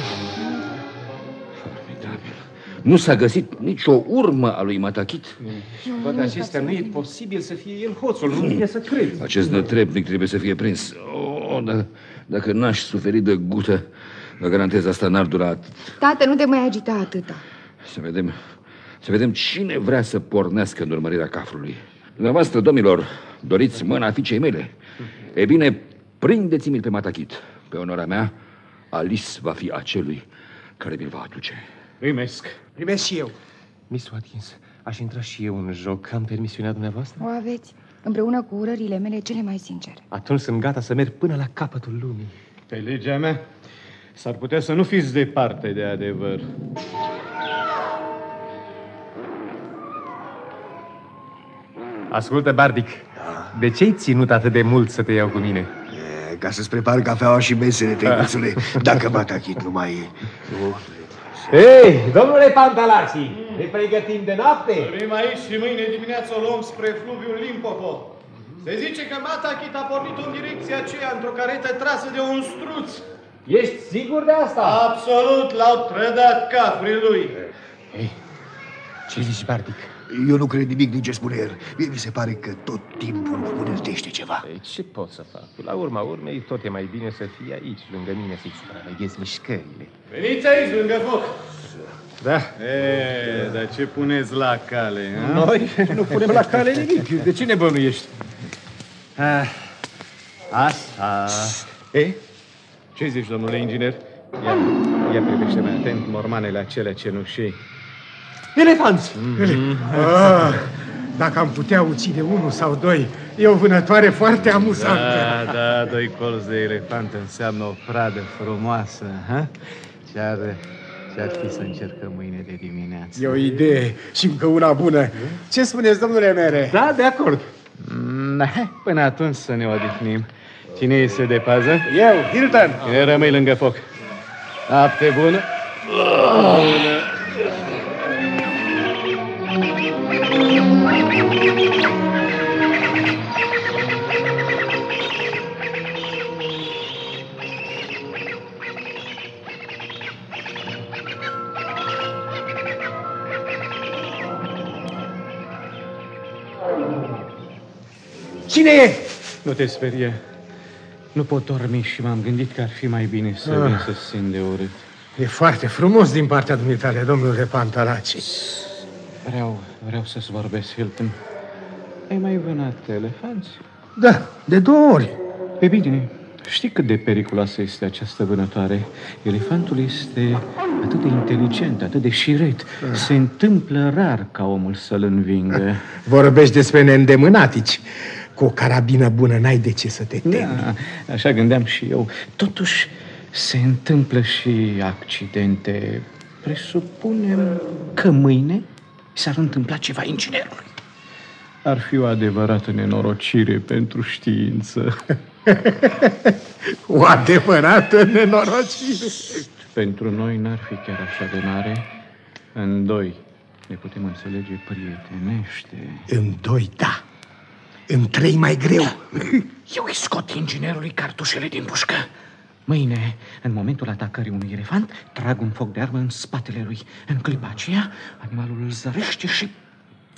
Formidabil. Nu s-a găsit nicio urmă a lui Matachit. Toate acestea nu e posibil să fie el hoțul, nu vine să cred. Acest nătrebnic trebuie să fie prins. Oh, da, dacă n-aș suferi de gută, vă garantez asta n-ar dura atât. Tată, nu te mai agita atâta. Să vedem, să vedem cine vrea să pornească în urmărirea cafrului. Dumneavoastră, domnilor, doriți mâna fiicei mele? E bine, prindeți-mi pe Matachit. Pe onoarea mea, Alice va fi acelui care mi-l va aduce. Primesc. Primesc și eu. Miss Watkins, aș intra și eu în joc. Am permisiunea dumneavoastră? O aveți, împreună cu urările mele cele mai sincere. Atunci sunt gata să merg până la capătul lumii. Pe legea mea, s-ar putea să nu fiți departe de adevăr. Ascultă, Bardic, da. de ce ai ținut atât de mult să te iau cu mine? E, ca să-ți prepar cafeaua și mesele, tăicuțule, dacă Matachit nu mai e. Nu, Ei, domnule Pantalați, ne pregătim de noapte? Venim aici și mâine dimineață o luăm spre fluviul Limpopo. Se zice că Matachit a pornit în direcția aceea într-o caretă trasă de un struț. Ești sigur de asta? Absolut, l-au trădat cafrii lui. Ei, ce zici, Bardic? Eu nu cred nimic din ce spune el. Mie mi se pare că tot timpul vânăltește ceva. Ei, ce pot să fac? La urma urmei, tot e mai bine să fii aici, lângă mine, să-i supraveghez mișcările. Veniți aici, lângă foc. Da. E, dar ce puneți la cale, a? Noi nu punem la cale nimic. De ce ne bănuiești? Ah, asta. E? Ce zici, domnule inginer? Ia, ia privește mai atent mormanele acelea cenușii. Elefanți! Mm-hmm. Ah, dacă am putea ucide unul sau doi, e o vânătoare foarte amuzantă. Da, da, doi colți de elefant înseamnă o pradă frumoasă. Ha? Ce-ar, ce-ar fi să încercăm mâine de dimineață? E o idee și încă una bună. Ce spuneți, domnule Mere? Da, de acord. Mm, până atunci să ne odihnim. Cine este de pază? Eu, Hilton. Cine rămâi lângă foc? Noapte bună. Bună. Cine e? Nu te sperie. Nu pot dormi și m-am gândit că ar fi mai bine să Ah. vin să simt de urât. E foarte frumos din partea dumitale, domnule Pantalaci. Vreau, vreau să-ți vorbesc, Hilton. Ai mai vânat elefanți? Da, de două ori. E bine, știi cât de periculoasă este această vânătoare? Elefantul este atât de inteligent, atât de șiret. Se întâmplă rar ca omul să-l învingă. Vorbești despre neîndemânatici. Cu o carabină bună n-ai de ce să te temi. Da, așa gândeam și eu. Totuși, se întâmplă și accidente. Presupunem că mâine s-ar întâmpla ceva inginerului. Ar fi o adevărată nenorocire pentru știință. O adevărată nenorocire. Pentru noi n-ar fi chiar așa de mare. În doi ne putem înțelege prietenește. În doi, da. În trei mai greu. Eu îi scot inginerului cartușele din pușcă. Mâine, în momentul atacării unui elefant, trag un foc de armă în spatele lui. În clipa aceea, animalul îl zărește și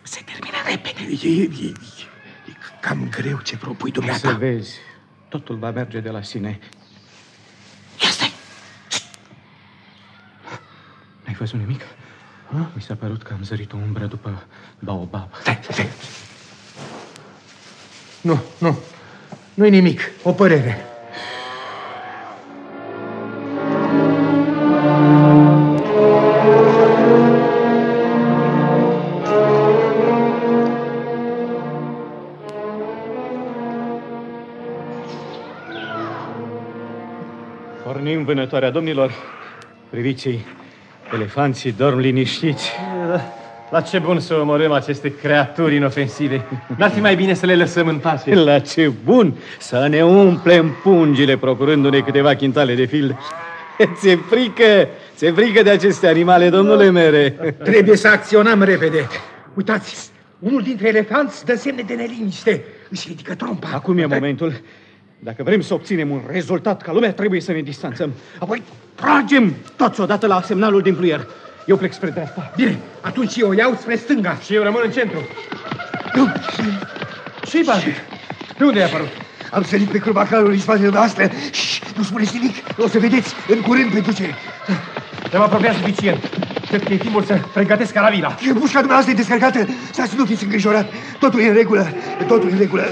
se termină repede. E, e, e, e cam greu ce propui Să dumneata. vezi, totul va merge de la sine. Ia stai! N-ai văzut nimic? Mi s-a părut că am zărit o umbră după baobab. Stai, stai. Nu, nu. Nu-i nimic. O părere. Pornim vânătoarea, domnilor. Priviți-i, elefanții dorm liniștiți. La ce bun să omorâm aceste creaturi inofensive. N-ar fi mai bine să le lăsăm în pace. La ce bun să ne umplem pungile procurându-ne câteva chintale de fil. Ți-e frică, ți-e frică de aceste animale, domnule mere. Trebuie să acționăm repede. Uitați, unul dintre elefanți dă semne de neliniște. Își ridică trompa. Acum e momentul. Dacă vrem să obținem un rezultat ca lumea, trebuie să ne distanțăm. Apoi tragem toți odată la semnalul din pluier. Eu plec spre dreapta. Bine, atunci eu o iau spre stânga. Și eu rămân în centru. Nu, Și Bardic? Pe unde ai apărut? am sărit pe curba calului în spatele noastră. Șș, nu spuneți nimic, o să vedeți în curând pentru ce. Te-am apropiat suficient. Cred că e timpul să pregătesc carabina. Pușca dumneavoastră e descărcată. Stați, nu fiți îngrijorat. Totul e în regulă. Totul e în regulă.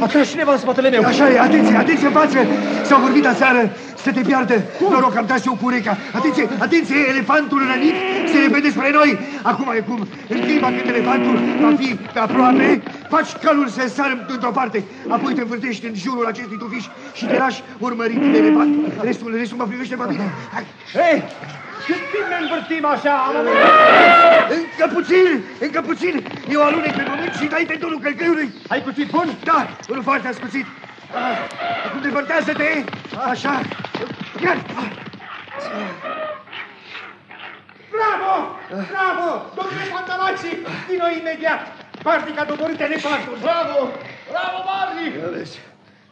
A tras cineva în spatele meu. Așa e, atenție, atenție în față! S-au vorbit aseară să te piardă. Noroc, am dat și eu cu ureca. Atenție, atenție, elefantul rănit se repede spre noi. Acum e cum, în clipa când elefantul va fi pe aproape, faci calul să sară într-o parte, apoi te învârtești în jurul acestui tufiș și te lași urmărit de elefant. Restul, restul mă privește pe mine. Hai. Hei, cât timp ne învârtim așa? Am Încă puțin, încă puțin. Eu alunec pe pământ și dai tentonul călcăiului. Ai cuțit bun? Da, unul foarte ascuțit. Ah, Acum depărtează-te. Așa. Iar. Bravo! Bravo! Domnule Pantalaci, vino imediat! Bardic a doborât elefantul! Bravo! Bravo, Bardic!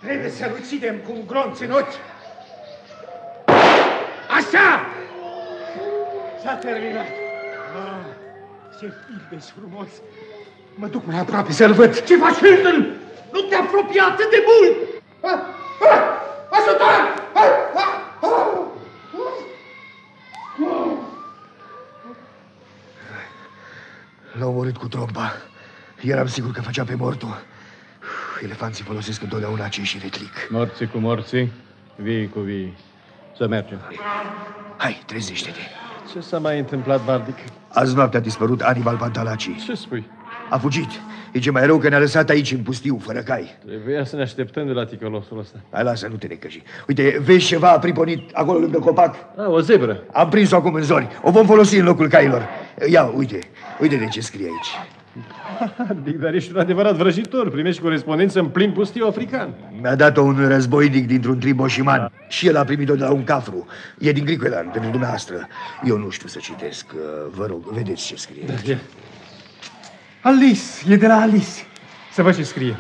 Trebuie să-l ucidem cu un gronț în ochi. Așa! S-a terminat. Ah, ce fildeș frumos! Mă duc mai aproape să-l văd. Ce faci, Hilton? Nu te apropii atât de mult! Ah, ah, Ajutor! Ah, ah, ah. L-au omorât cu trompa. Eram sigur că făcea pe mortul. Elefanții folosesc întotdeauna acei și retlic. Morții cu morții, vii cu vii. Să mergem. Hai, trezește-te. Ce s-a mai întâmplat, Bardic? Azi noapte a dispărut Anibal Pantalaci. Ce spui? A fugit. E ce mai rău că ne-a lăsat aici în pustiu, fără cai. Trebuia să ne așteptăm de la ticălosul ăsta. Hai, lasă, nu te necăji. Uite, vezi ceva apriponit acolo lângă copac? A, o zebră. Am prins-o acum în zori. O vom folosi în locul cailor. Ia, uite. Uite de ce scrie aici. Bardic, dar ești un adevărat vrăjitor. Primești corespondență în plin pustiu african. Mi-a dat-o un războinic dintr-un trib oșiman. Și el a primit-o de la un cafru. E din Griquelan, pentru dumneavoastră. Eu nu știu să citesc. Vă rog, vedeți ce scrie aici. Alice, e de la Alice. Să văd ce scrie.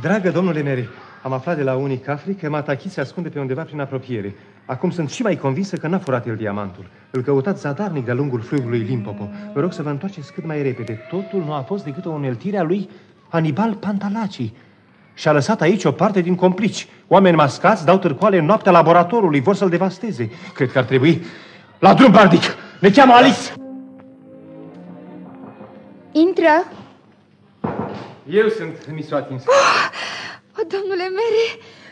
Dragă domnule Mere, am aflat de la unii cafri că Matachit se ascunde pe undeva prin apropiere. Acum sunt și mai convinsă că n-a furat el diamantul. Îl căutați zadarnic de-a lungul fluviului Limpopo. Vă rog să vă întoarceți cât mai repede. Totul nu a fost decât o uneltire a lui Anibal Pantalaci. Și-a lăsat aici o parte din complici. Oameni mascați dau târcoale în noaptea laboratorului, vor să-l devasteze. Cred că ar trebui... La drum, Bardic! Ne cheamă Alice! Intră! Eu sunt Miss Watkins. O, domnule Mere,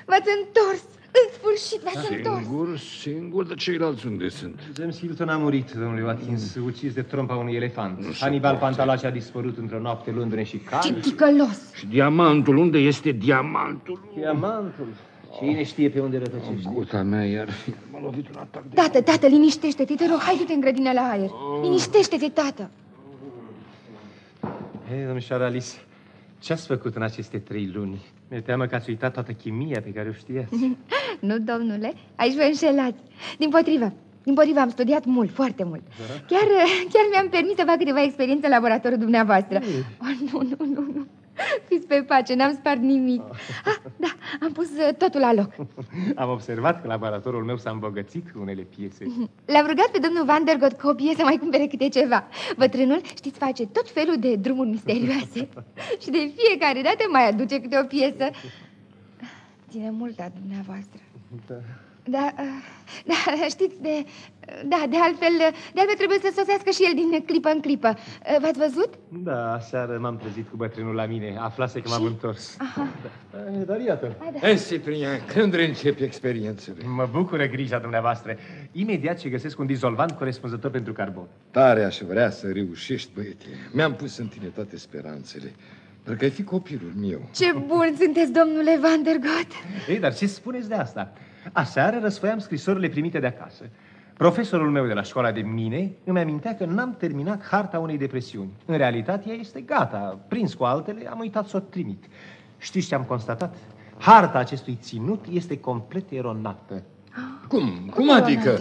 v-ați întors! În sfârșit v-ați întors! Singur, singur, dar ceilalți unde sunt? James Hilton a murit, domnule Watkins, ucis de trompa unui elefant. Hannibal Pantalaci a dispărut într-o noapte luându-ne și Ce cal. ticălos! Și diamantul, unde este diamantul? Diamantul. Cine știe pe unde rătăcește? Guta mea iar fi. M-a lovit un atac de... Tată, tată, liniștește-te, te rog, hai du-te în grădină la aer. Liniștește-te, tată. Hei, domnișoara Alice, ce ați făcut în aceste trei luni? Mi-e teamă că ați uitat toată chimia pe care o știați. Nu, domnule, aici vă înșelați. Din potrivă, din potrivă, am studiat mult, foarte mult. Chiar, chiar mi-am permis să fac câteva experiențe în laboratorul dumneavoastră. Oh, nu, nu, nu, nu. Fiți pe pace, n-am spart nimic. Ah, da, am pus uh, totul la loc. Am observat că laboratorul meu s-a îmbogățit cu unele piese. L-am rugat pe domnul Van der Gotcopie să mai cumpere câte ceva. Bătrânul, știți, face tot felul de drumuri misterioase. Și de fiecare dată mai aduce câte o piesă. Ține mult a dumneavoastră. Da. Da, uh, da, știți, de, da, de altfel, de altfel trebuie să sosească și el din clipă în clipă. Uh, V-ați văzut? Da, aseară m-am trezit cu bătrânul la mine. Aflase că m-am întors. Aha. Da, dar iată. Ei, Ciprian, când reîncepi experiențele? Mă bucură grija dumneavoastră. Imediat ce găsesc un dizolvant corespunzător pentru carbon. Tare aș vrea să reușești, băiete. Mi-am pus în tine toate speranțele. Dacă ai fi copilul meu. Ce bun sunteți, domnule Van der Got. Ei, dar ce spuneți de asta? Aseară răsfoiam scrisorile primite de acasă. Profesorul meu de la școala de mine îmi amintea că n-am terminat harta unei depresiuni. În realitate, ea este gata. Prins cu altele, am uitat să o trimit. Știți ce am constatat? Harta acestui ținut este complet eronată. Cum? Cum adică?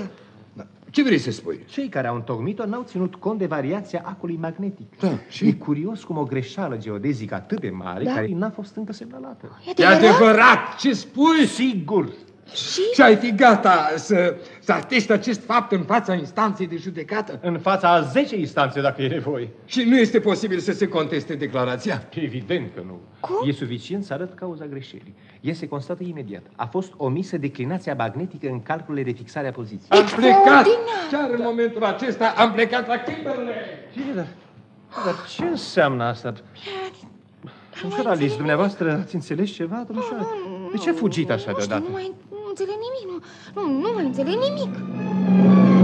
Da. Ce vrei să spui? Cei care au întocmit-o n-au ținut cont de variația acului magnetic. Da, și? E curios cum o greșeală geodezică atât de mare, Da. care n-a fost încă semnalată. E E adevărat! Ce spui? Sigur! Și? Și ai fi gata să, să atești acest fapt în fața instanței de judecată? În fața a 10 instanțe, dacă e nevoie. Și nu este posibil să se conteste declarația? Evident că nu. Cum? E suficient să arăt cauza greșelii. Ea se constată imediat. A fost omisă declinația magnetică în calculele de fixare a poziției. Am plecat! Chiar în momentul acesta am plecat la Kimberley! Bine, dar, dar ce înseamnă asta? Domnișoara Alice, dumneavoastră ați înțeles ceva, domnișoara? De ce a fugit așa Nu știu, deodată? nu mai nu înțeleg nimic, nu, nu, nu mai înțeleg nimic.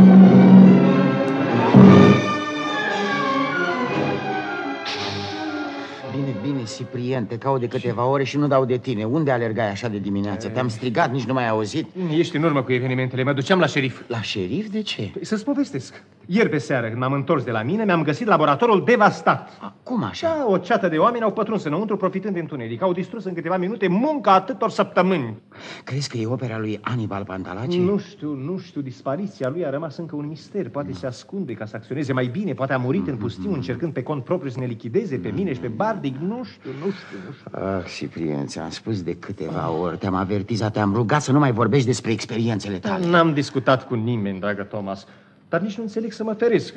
Bine, bine, Ciprian, te caut de câteva ore și nu dau de tine. Unde alergai așa de dimineață? Te-am strigat, nici nu m-ai auzit. Ești în urmă cu evenimentele. Mă duceam la șerif. La șerif? De ce? Păi Să-ți povestesc. Ieri pe seară, când m-am întors de la mine, mi-am găsit laboratorul devastat. A, cum așa? Da, o ceată de oameni au pătruns înăuntru, profitând de întuneric. Au distrus în câteva minute munca atâtor săptămâni. Crezi că e opera lui Anibal Pantalaci? Nu știu, nu știu. Dispariția lui a rămas încă un mister. Poate se ascunde ca să acționeze mai bine. Poate a murit în pustiu, încercând pe cont propriu să ne lichideze pe mine și pe Bardic. Nu știu, nu știu, nu știu. Ah, Ciprian, ți-am spus de câteva ori, te-am avertizat, te-am rugat să nu mai vorbești despre experiențele tale. N-am discutat cu nimeni, dragă Thomas, dar nici nu înțeleg să mă feresc.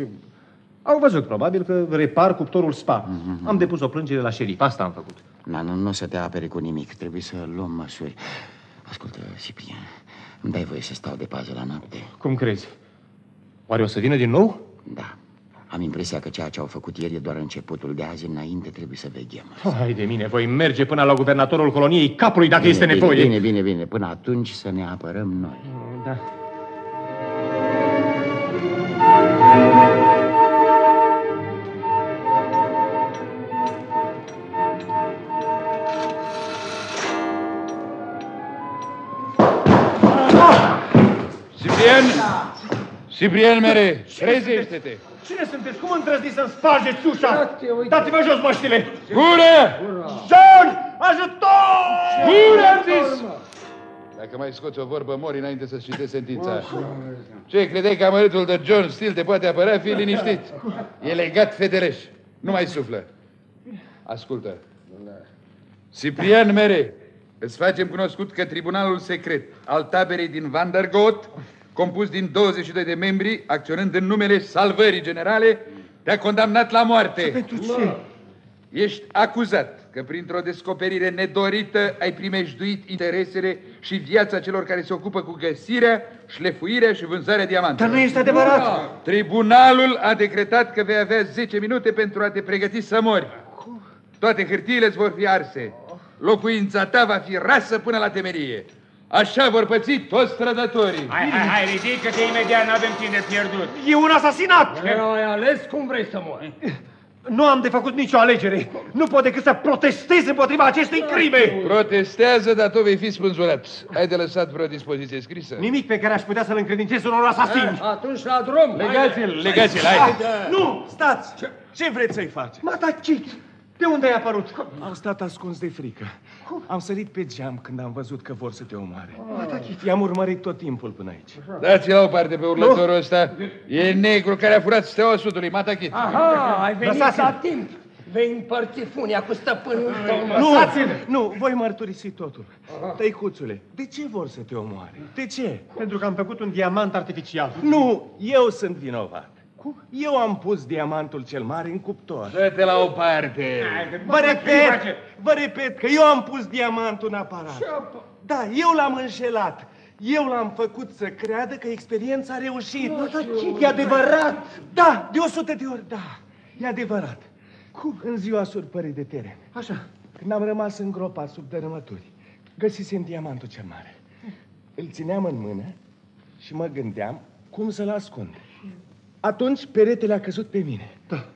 Au văzut probabil că repar cuptorul spa. Am depus o plângere la șerif, asta am făcut. Na, nu, nu o să te apere cu nimic, trebuie să luăm măsuri. Ascultă, Ciprian, îmi dai voie să stau de pază la noapte? Cum crezi? Oare o să vină din nou? Da. Am impresia că ceea ce au făcut ieri e doar începutul. De azi înainte trebuie să veghem. Hai de mine, voi merge până la guvernatorul coloniei capului dacă este bine, nevoie. Bine, bine, bine. Până atunci să ne apărăm noi. Da. Ciprian Mere, trezește-te! Cine sunteți? Cum îndrăzniți să-mi spargeți ușa? Dați-vă jos măștile! Gură! John! Ajutor! Gură, am zis! Dacă mai scoți o vorbă, mori înainte să-ți citești sentința. Ce, credeai că amărâtul de John Steele te poate apăra? Fii liniștit. E legat fedeleș. Nu mai suflă. Ascultă. Ciprian Mere, îți facem cunoscut că Tribunalul Secret al taberei din Vandergoat, compus din 22 de membri, acționând în numele salvării generale, te-a condamnat la moarte. Pentru ce? Ești acuzat că printr-o descoperire nedorită ai primejduit interesele și viața celor care se ocupă cu găsirea, șlefuirea și vânzarea diamantelor. Dar nu este adevărat. Tribunalul a decretat că vei avea 10 minute pentru a te pregăti să mori. Toate hârtiile îți vor fi arse. Locuința ta va fi rasă până la temerie. Așa vor păți toți strădătorii. Hai, hai, hai, ridică-te imediat, n-avem timp de pierdut. E un asasinat! ai ales cum vrei să mori. Nu am de făcut nicio alegere. Nu pot decât să protestez împotriva acestei crime. Protestează, dar tu vei fi spânzurat. Ai de lăsat vreo dispoziție scrisă? Nimic pe care aș putea să-l încredințez unor asasini. Atunci la drum. Legați-l, legați-l, hai! Nu, stați! Ce, Ce vreți să-i faci? M-a tacit! De unde ai apărut? Am stat ascuns de frică. Am sărit pe geam când am văzut că vor să te omoare. I-am urmărit tot timpul până aici. Dați la o parte pe urlătorul ăsta. E negru care a furat steaua sudului, Matachit. Aha, ai venit Lăsați-l. la timp. Vei împărți funia cu stăpânul tău. Nu, Lăsați-l! nu, voi mărturisi totul. Tăicuțule, de ce vor să te omoare? De ce? Pentru că am făcut un diamant artificial. Nu, eu sunt vinovat. Eu am pus diamantul cel mare în cuptor. Dă-te la o parte. Vă repet, vă repet că eu am pus diamantul în aparat. Da, eu l-am înșelat. Eu l-am făcut să creadă că experiența a reușit. E adevărat. Da, de 100 de ori, da. E adevărat. Cum? În ziua surpării de teren. Așa. Când am rămas în gropa sub dărâmături, găsisem diamantul cel mare. Îl țineam în mână și mă gândeam cum să-l ascund. Atunci peretele a căzut pe mine. Da.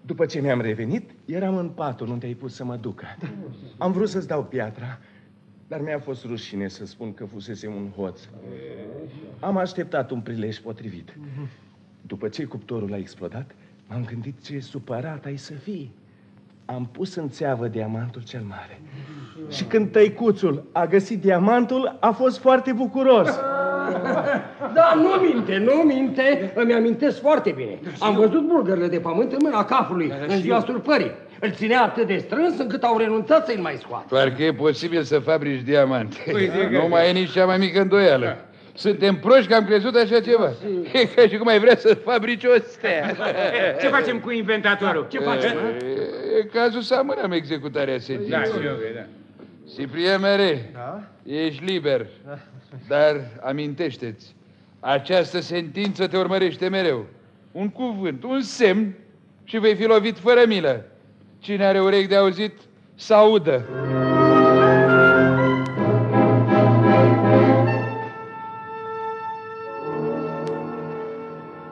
După ce mi-am revenit, eram în patul unde ai pus să mă ducă. Da. Am vrut să-ți dau piatra, dar mi-a fost rușine să spun că fusese un hoț. Am așteptat un prilej potrivit. După ce cuptorul a explodat, m-am gândit ce supărat ai să fii. Am pus în țeavă diamantul cel mare. Și când tăicuțul a găsit diamantul, a fost foarte bucuros. Da, nu minte, nu minte. Îmi amintesc foarte bine. Am văzut bulgările de pământ în mâna capului în ziua surpării. Îl ținea atât de strâns încât au renunțat să-l mai scoată. Parcă e posibil să fabrici diamante. Păi, zic că- nu mai e nici cea mai mică îndoială. Suntem proști că am crezut așa ceva. E ca și cum ai vrea să fabrici o stea. Ce facem cu inventatorul? Ce facem? E, e cazul să amânăm executarea Da, sentinței. și eu, da. Ciprian Mere, Da? ești liber, dar amintește-ți, această sentință te urmărește mereu. Un cuvânt, un semn și vei fi lovit fără milă. Cine are urechi de auzit, să audă.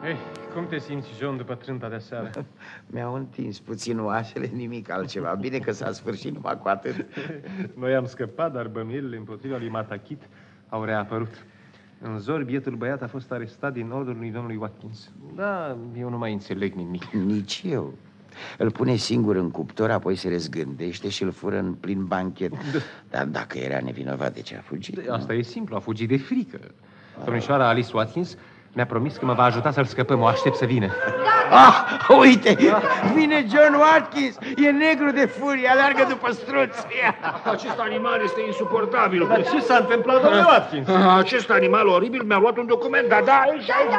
Ei, cum te simți, John, după trânta de seară? Mi-au întins puțin oasele, nimic altceva. Bine că s-a sfârșit numai cu atât. Noi am scăpat, dar bănuielile împotriva lui Matachit au reapărut. În zor, bietul băiat a fost arestat din ordinul lui domnului Watkins. Da, eu nu mai înțeleg nimic. Nici eu. Îl pune singur în cuptor, apoi se răzgândește și îl fură în plin banchet. Dar dacă era nevinovat, de ce a fugit? Asta e simplu, a fugit de frică. Domnișoara Alice Watkins mi-a promis că mă va ajuta să-l scăpăm. O aștept să vină. Ah, uite, vine John Watkins, e negru de furie, alergă după struț. Acest animal este insuportabil. Dar ce s-a întâmplat, domnule Watkins? Acest animal oribil mi-a luat un document, dar da, aici, aici,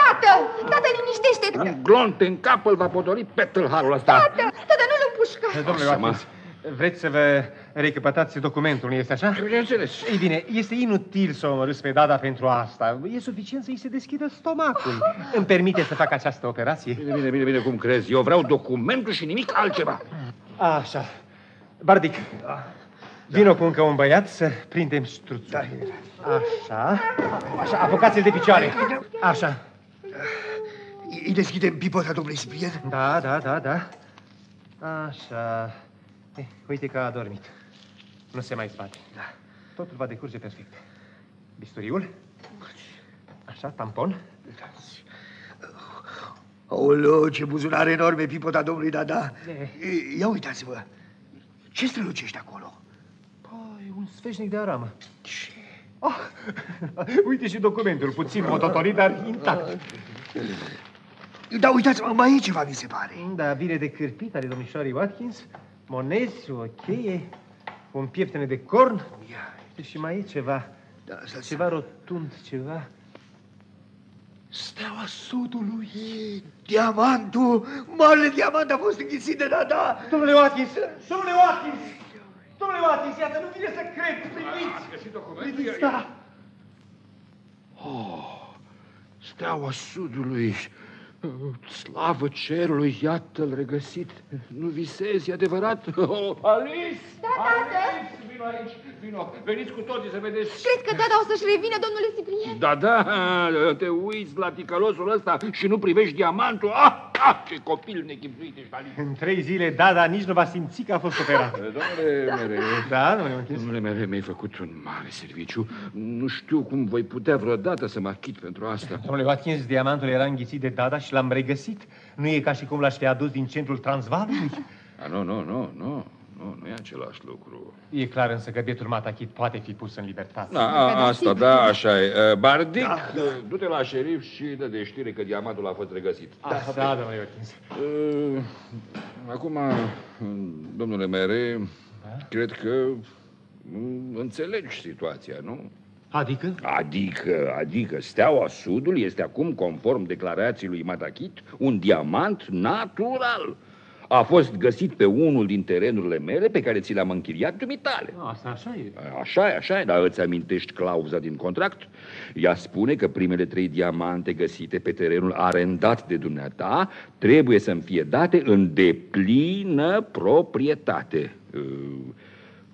Tată, tată, liniștește-te! un glonț în cap îl va potoli pe tâlharul ăsta. Tată, tată, nu-l împușca! Domnule Watkins, vreți să vă recăpătați documentul, nu este așa? Bineînțeles. Ei bine, este inutil să o omorâți pe Dada pentru asta. E suficient să-i se deschidă stomacul. Îmi permite să fac această operație? Bine, bine, bine, bine, cum crezi? Eu vreau documentul și nimic altceva. Așa. Bardic, vină cu încă un băiat să prindem struțul. Așa. Așa, apucați-l de picioare. Așa. Îi deschidem pipota, domnule Ciprian? Da, da, da, da. Așa. Eh, uite că a adormit. Nu se mai zbate. Da. Totul va decurge perfect. Bisturiul. Așa, tampon. Aoleu, ce buzunare enorme pipota domnului Dada. E. Ia uitați-vă. Ce strălucește acolo? Păi, un sfeșnic de aramă. Ce? Oh, uite și documentul, puțin mototorit, dar intact. Da, uitați-vă, mai e ceva, mi se pare. Da, bine de cârpit ale domnișoarei Watkins, monezi, o cheie, un pieptene de corn. Ia. Și mai e ceva, Da, să ceva rotund, ceva... Steaua sudului. Diamantul, marele diamant a fost înghițit de Dada. Domnule Watkins, domnule Watkins, domnule Watkins, iată, nu vine să cred, priviți! găsit documentul? Priviți, da. Oh, steaua sudului. Slavă cerului, iată-l regăsit. Nu visezi, e adevărat? Oh, Alice! Da, tată! Alice, vino aici, vino. Veniți cu toții să vedeți. Cred că tata o să-și revină, domnule Ciprian. Da, da, te uiți la ticălosul ăsta și nu privești diamantul. Ah, ah, ce copil nechipzuit ești, Alice. În trei zile, da, dar nici nu va simți că a fost operat. Domnule Mere, Da, domnule Watkins? Domnule mere, mi-ai făcut un mare serviciu. Nu știu cum voi putea vreodată să mă achit pentru asta. Domnule Watkins, diamantul era înghițit de Dada și l-am regăsit. Nu e ca și cum l-aș fi adus din centrul Transvalului. A, nu, nu, nu, nu, nu, nu e același lucru. E clar însă că bietul Matachit poate fi pus în libertate. Da, a, asta, da, așa e. Uh, Bardic, da. du-te la șerif și dă de știre că diamantul a fost regăsit. Da, da, domnule Watkins. Uh, acum, domnule Mere, cred că mm, înțelegi situația, nu? Adică? Adică, adică, steaua Sudului este acum, conform declarației lui Matachit, un diamant natural. A fost găsit pe unul din terenurile mele pe care ți le-am închiriat dumitale. Asta așa e. Așa e, așa e, dar îți amintești clauza din contract? Ea spune că primele trei diamante găsite pe terenul arendat de dumneata trebuie să-mi fie date în deplină proprietate. Uh,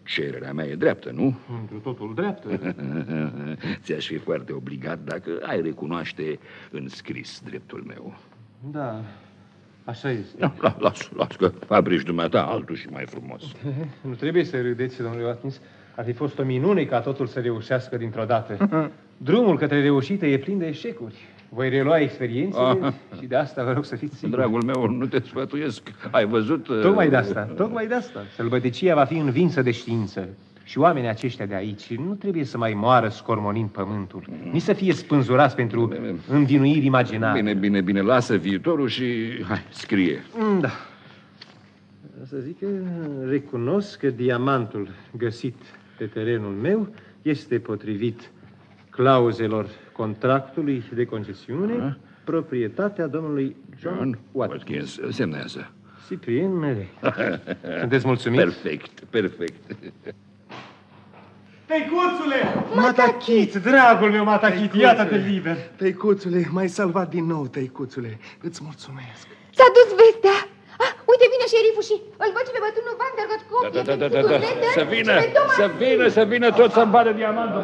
Cererea mea e dreaptă, nu? Întru totul dreaptă. Ți-aș fi foarte obligat dacă ai recunoaște în scris dreptul meu. Da, așa este. Da, la- Las, las că fabrici dumneata altul și mai frumos. Nu trebuie să râdeți, domnule Watkins. Ar fi fost o minune ca totul să reușească dintr-o dată. Drumul către reușită e plin de eșecuri. Voi relua experiențele Ah. și de asta vă rog să fiți siguri. Dragul meu, nu te sfătuiesc. Ai văzut... uh, Tocmai de asta, tocmai de asta. Sălbăticia va fi învinsă de știință. Și oamenii aceștia de aici nu trebuie să mai moară scormonind pământul, nici să fie spânzurați pentru învinuiri imaginare. Bine, bine, bine, lasă viitorul și... Hai, scrie. Mm, Da. să zic că recunosc că diamantul găsit pe terenul meu este potrivit clauzelor contractului de concesiune, A? proprietatea domnului John, John Watkins. Watkins, semnează. Cyprien Mere. Sunteți mulțumit? Perfect, perfect. Tăicuțule! Matachit, dragul meu Matachit, iată-te liber. Tăicuțule, m-ai salvat din nou, tăicuțule. Îți mulțumesc. S-a dus vestea. Ah, uite, vine șeriful și îl văd și pe bătrânul Vandergot cu Da, da, da, da, da, da. Să vină, să vină, să vină tot să-mi bată diamantul.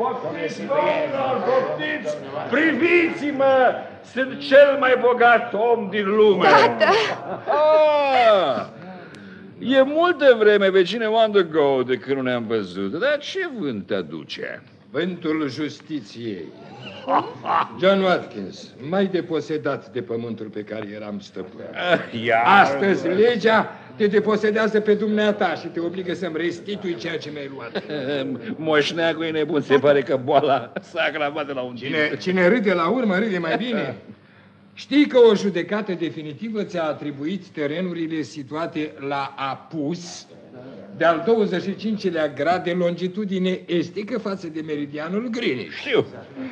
Poftiți, domnilor, poftiți! Priviți-mă! Sunt cel mai bogat om din lume! Tată! Ah, e multă vreme, vecine Wondergo, de când nu ne-am văzut. Dar ce vânt aduce? Vântul justiției. John Watkins, mai deposedat de pământul pe care eram stăpân. Ah, Iar... Astăzi legea te deposedează pe dumneata și te obligă să-mi restitui ceea ce mi-ai luat. Moșneagul e nebun, se pare că boala s-a agravat de la un Cine, timp. cine râde la urmă, râde mai bine. Știi că o judecată definitivă ți-a atribuit terenurile situate la apus de-al 25-lea grad de longitudine estică față de meridianul Greenwich. Știu.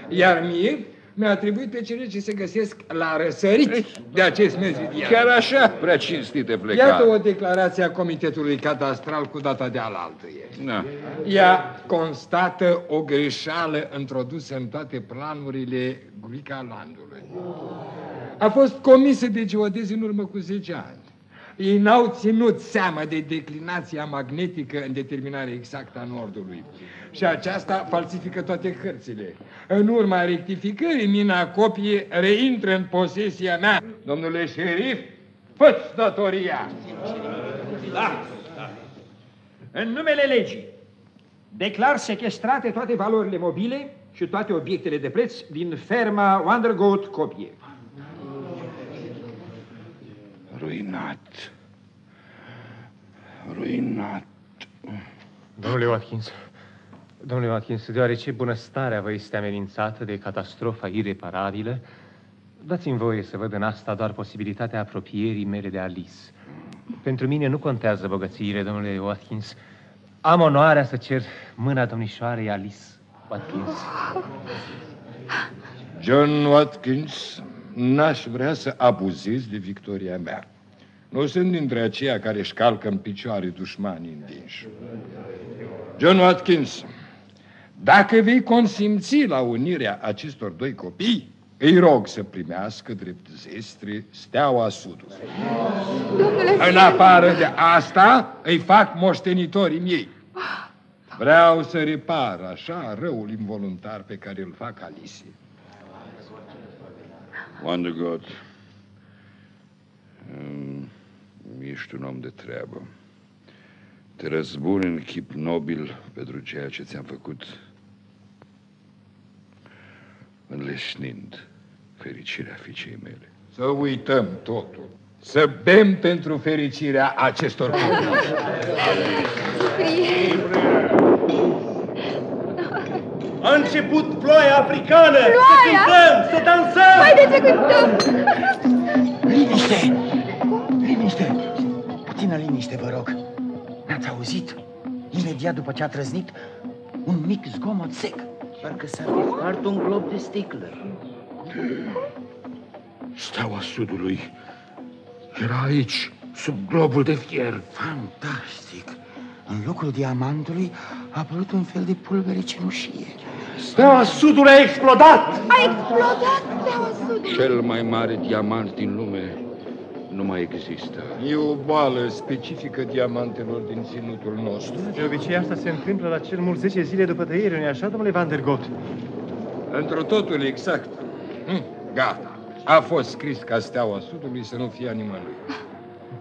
Iar mie mi-a atribuit pe cele ce se găsesc la răsărit de acest meridian. Chiar așa, prea cinstite pleca. Iată o declarație a Comitetului Cadastral cu data de alaltă ieri. Da. Ea constată o greșeală introdusă în toate planurile Gricalandului. A fost comisă de geodezi în urmă cu 10 ani. Ei n-au ținut seama de declinația magnetică în determinarea exactă a nordului. Și aceasta falsifică toate hărțile. În urma rectificării, mina copie reintră în posesia mea. Domnule șerif, fă datoria! Da. În numele legii, declar sequestrate toate valorile mobile și toate obiectele de preț din ferma Wondergoat Copie. Ruinat. Ruinat. Domnule Watkins, domnule Watkins, deoarece bunăstarea vă este amenințată de catastrofa ireparabilă, dați-mi voie să văd în asta doar posibilitatea apropierii mele de Alice. Pentru mine nu contează bogățiile, domnule Watkins. Am onoarea să cer mâna domnișoarei Alice Watkins. John Watkins, n-aș vrea să abuzez de victoria mea. Nu sunt dintre aceia care își calcă în picioare dușmanii învinși. John Watkins, dacă vei consimți la unirea acestor doi copii, îi rog să primească drept zestre steaua sudului. Domnule În afară de asta, îi fac moștenitorii miei. Vreau să repar așa răul involuntar pe care îl fac Alice. Wondergood, um, ești un om de treabă. Te răzbuni în chip nobil pentru ceea ce ți-am făcut, înleșnind fericirea fiicei mele. Să uităm totul. Să bem pentru fericirea acestor copii. A început ploaia africană! Ploaia? Să cântăm, să dansăm! Haideți să cântăm! Liniște! Liniște! Puțină liniște, vă rog. N-ați auzit? Imediat după ce a trăznit, un mic zgomot sec. Parcă s-ar fi spart un glob de sticlă. Steaua sudului era aici, sub globul de fier. Fantastic! În locul diamantului a apărut un fel de pulbere cenușie. Steaua sudului a explodat! A explodat steaua sudului! Cel mai mare diamant din lume nu mai există. E o boală specifică diamantelor din ținutul nostru. De obicei asta se întâmplă la cel mult 10 zile după tăiere, nu așa, domnule Van der Gott? Într-o totul exact. Hm, Gata. A fost scris ca steaua sudului să nu fie a nimănui.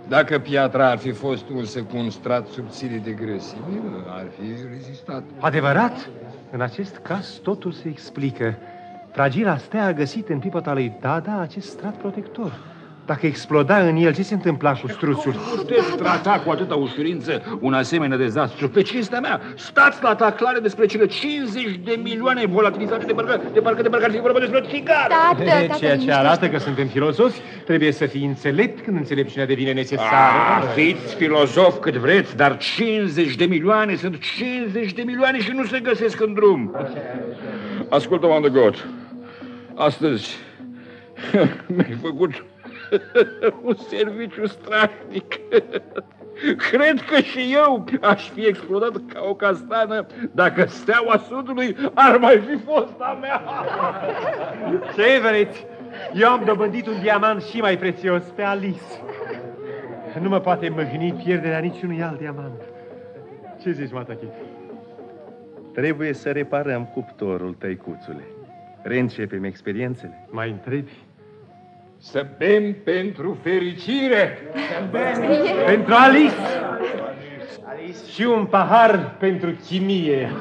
Dacă piatra ar fi fost ulsă cu un strat subțire de grăsime, ar fi rezistat. Adevărat? În acest caz totul se explică. Fragila stea a găsit în pipăta lui Dada acest strat protector. Dacă exploda în el, ce se întâmpla cu struțul? Puteți trata cu atâta ușurință un asemenea dezastru. Pe cinstea mea, stați la taclare despre cele 50 de milioane volatilizate de parcă, de parcă, de parcă ar fi vorba despre o țigară. Tată, tată, Ceea ce liniștește. arată că suntem filozofi, trebuie să fii înțelept când înțelepciunea devine Ah, necesară. fiți filozof cât vreți, dar 50 de milioane sunt 50 de milioane și nu se găsesc în drum. Ascultă-mă, on the God. Astăzi mi-ai făcut un serviciu strașnic. Cred că și eu aș fi explodat ca o castană dacă steaua sudului ar mai fi fost a mea. Ce vreți? Eu am dobândit un diamant și mai prețios pe Alice. Nu mă poate mâhni pierderea niciunui alt diamant. Ce zici, Matachit? Trebuie să reparăm cuptorul, tăicuțule. Reîncepem experiențele. Mai întrebi? Să bem pentru fericire! Pentru Alice! Și un pahar pentru chimie.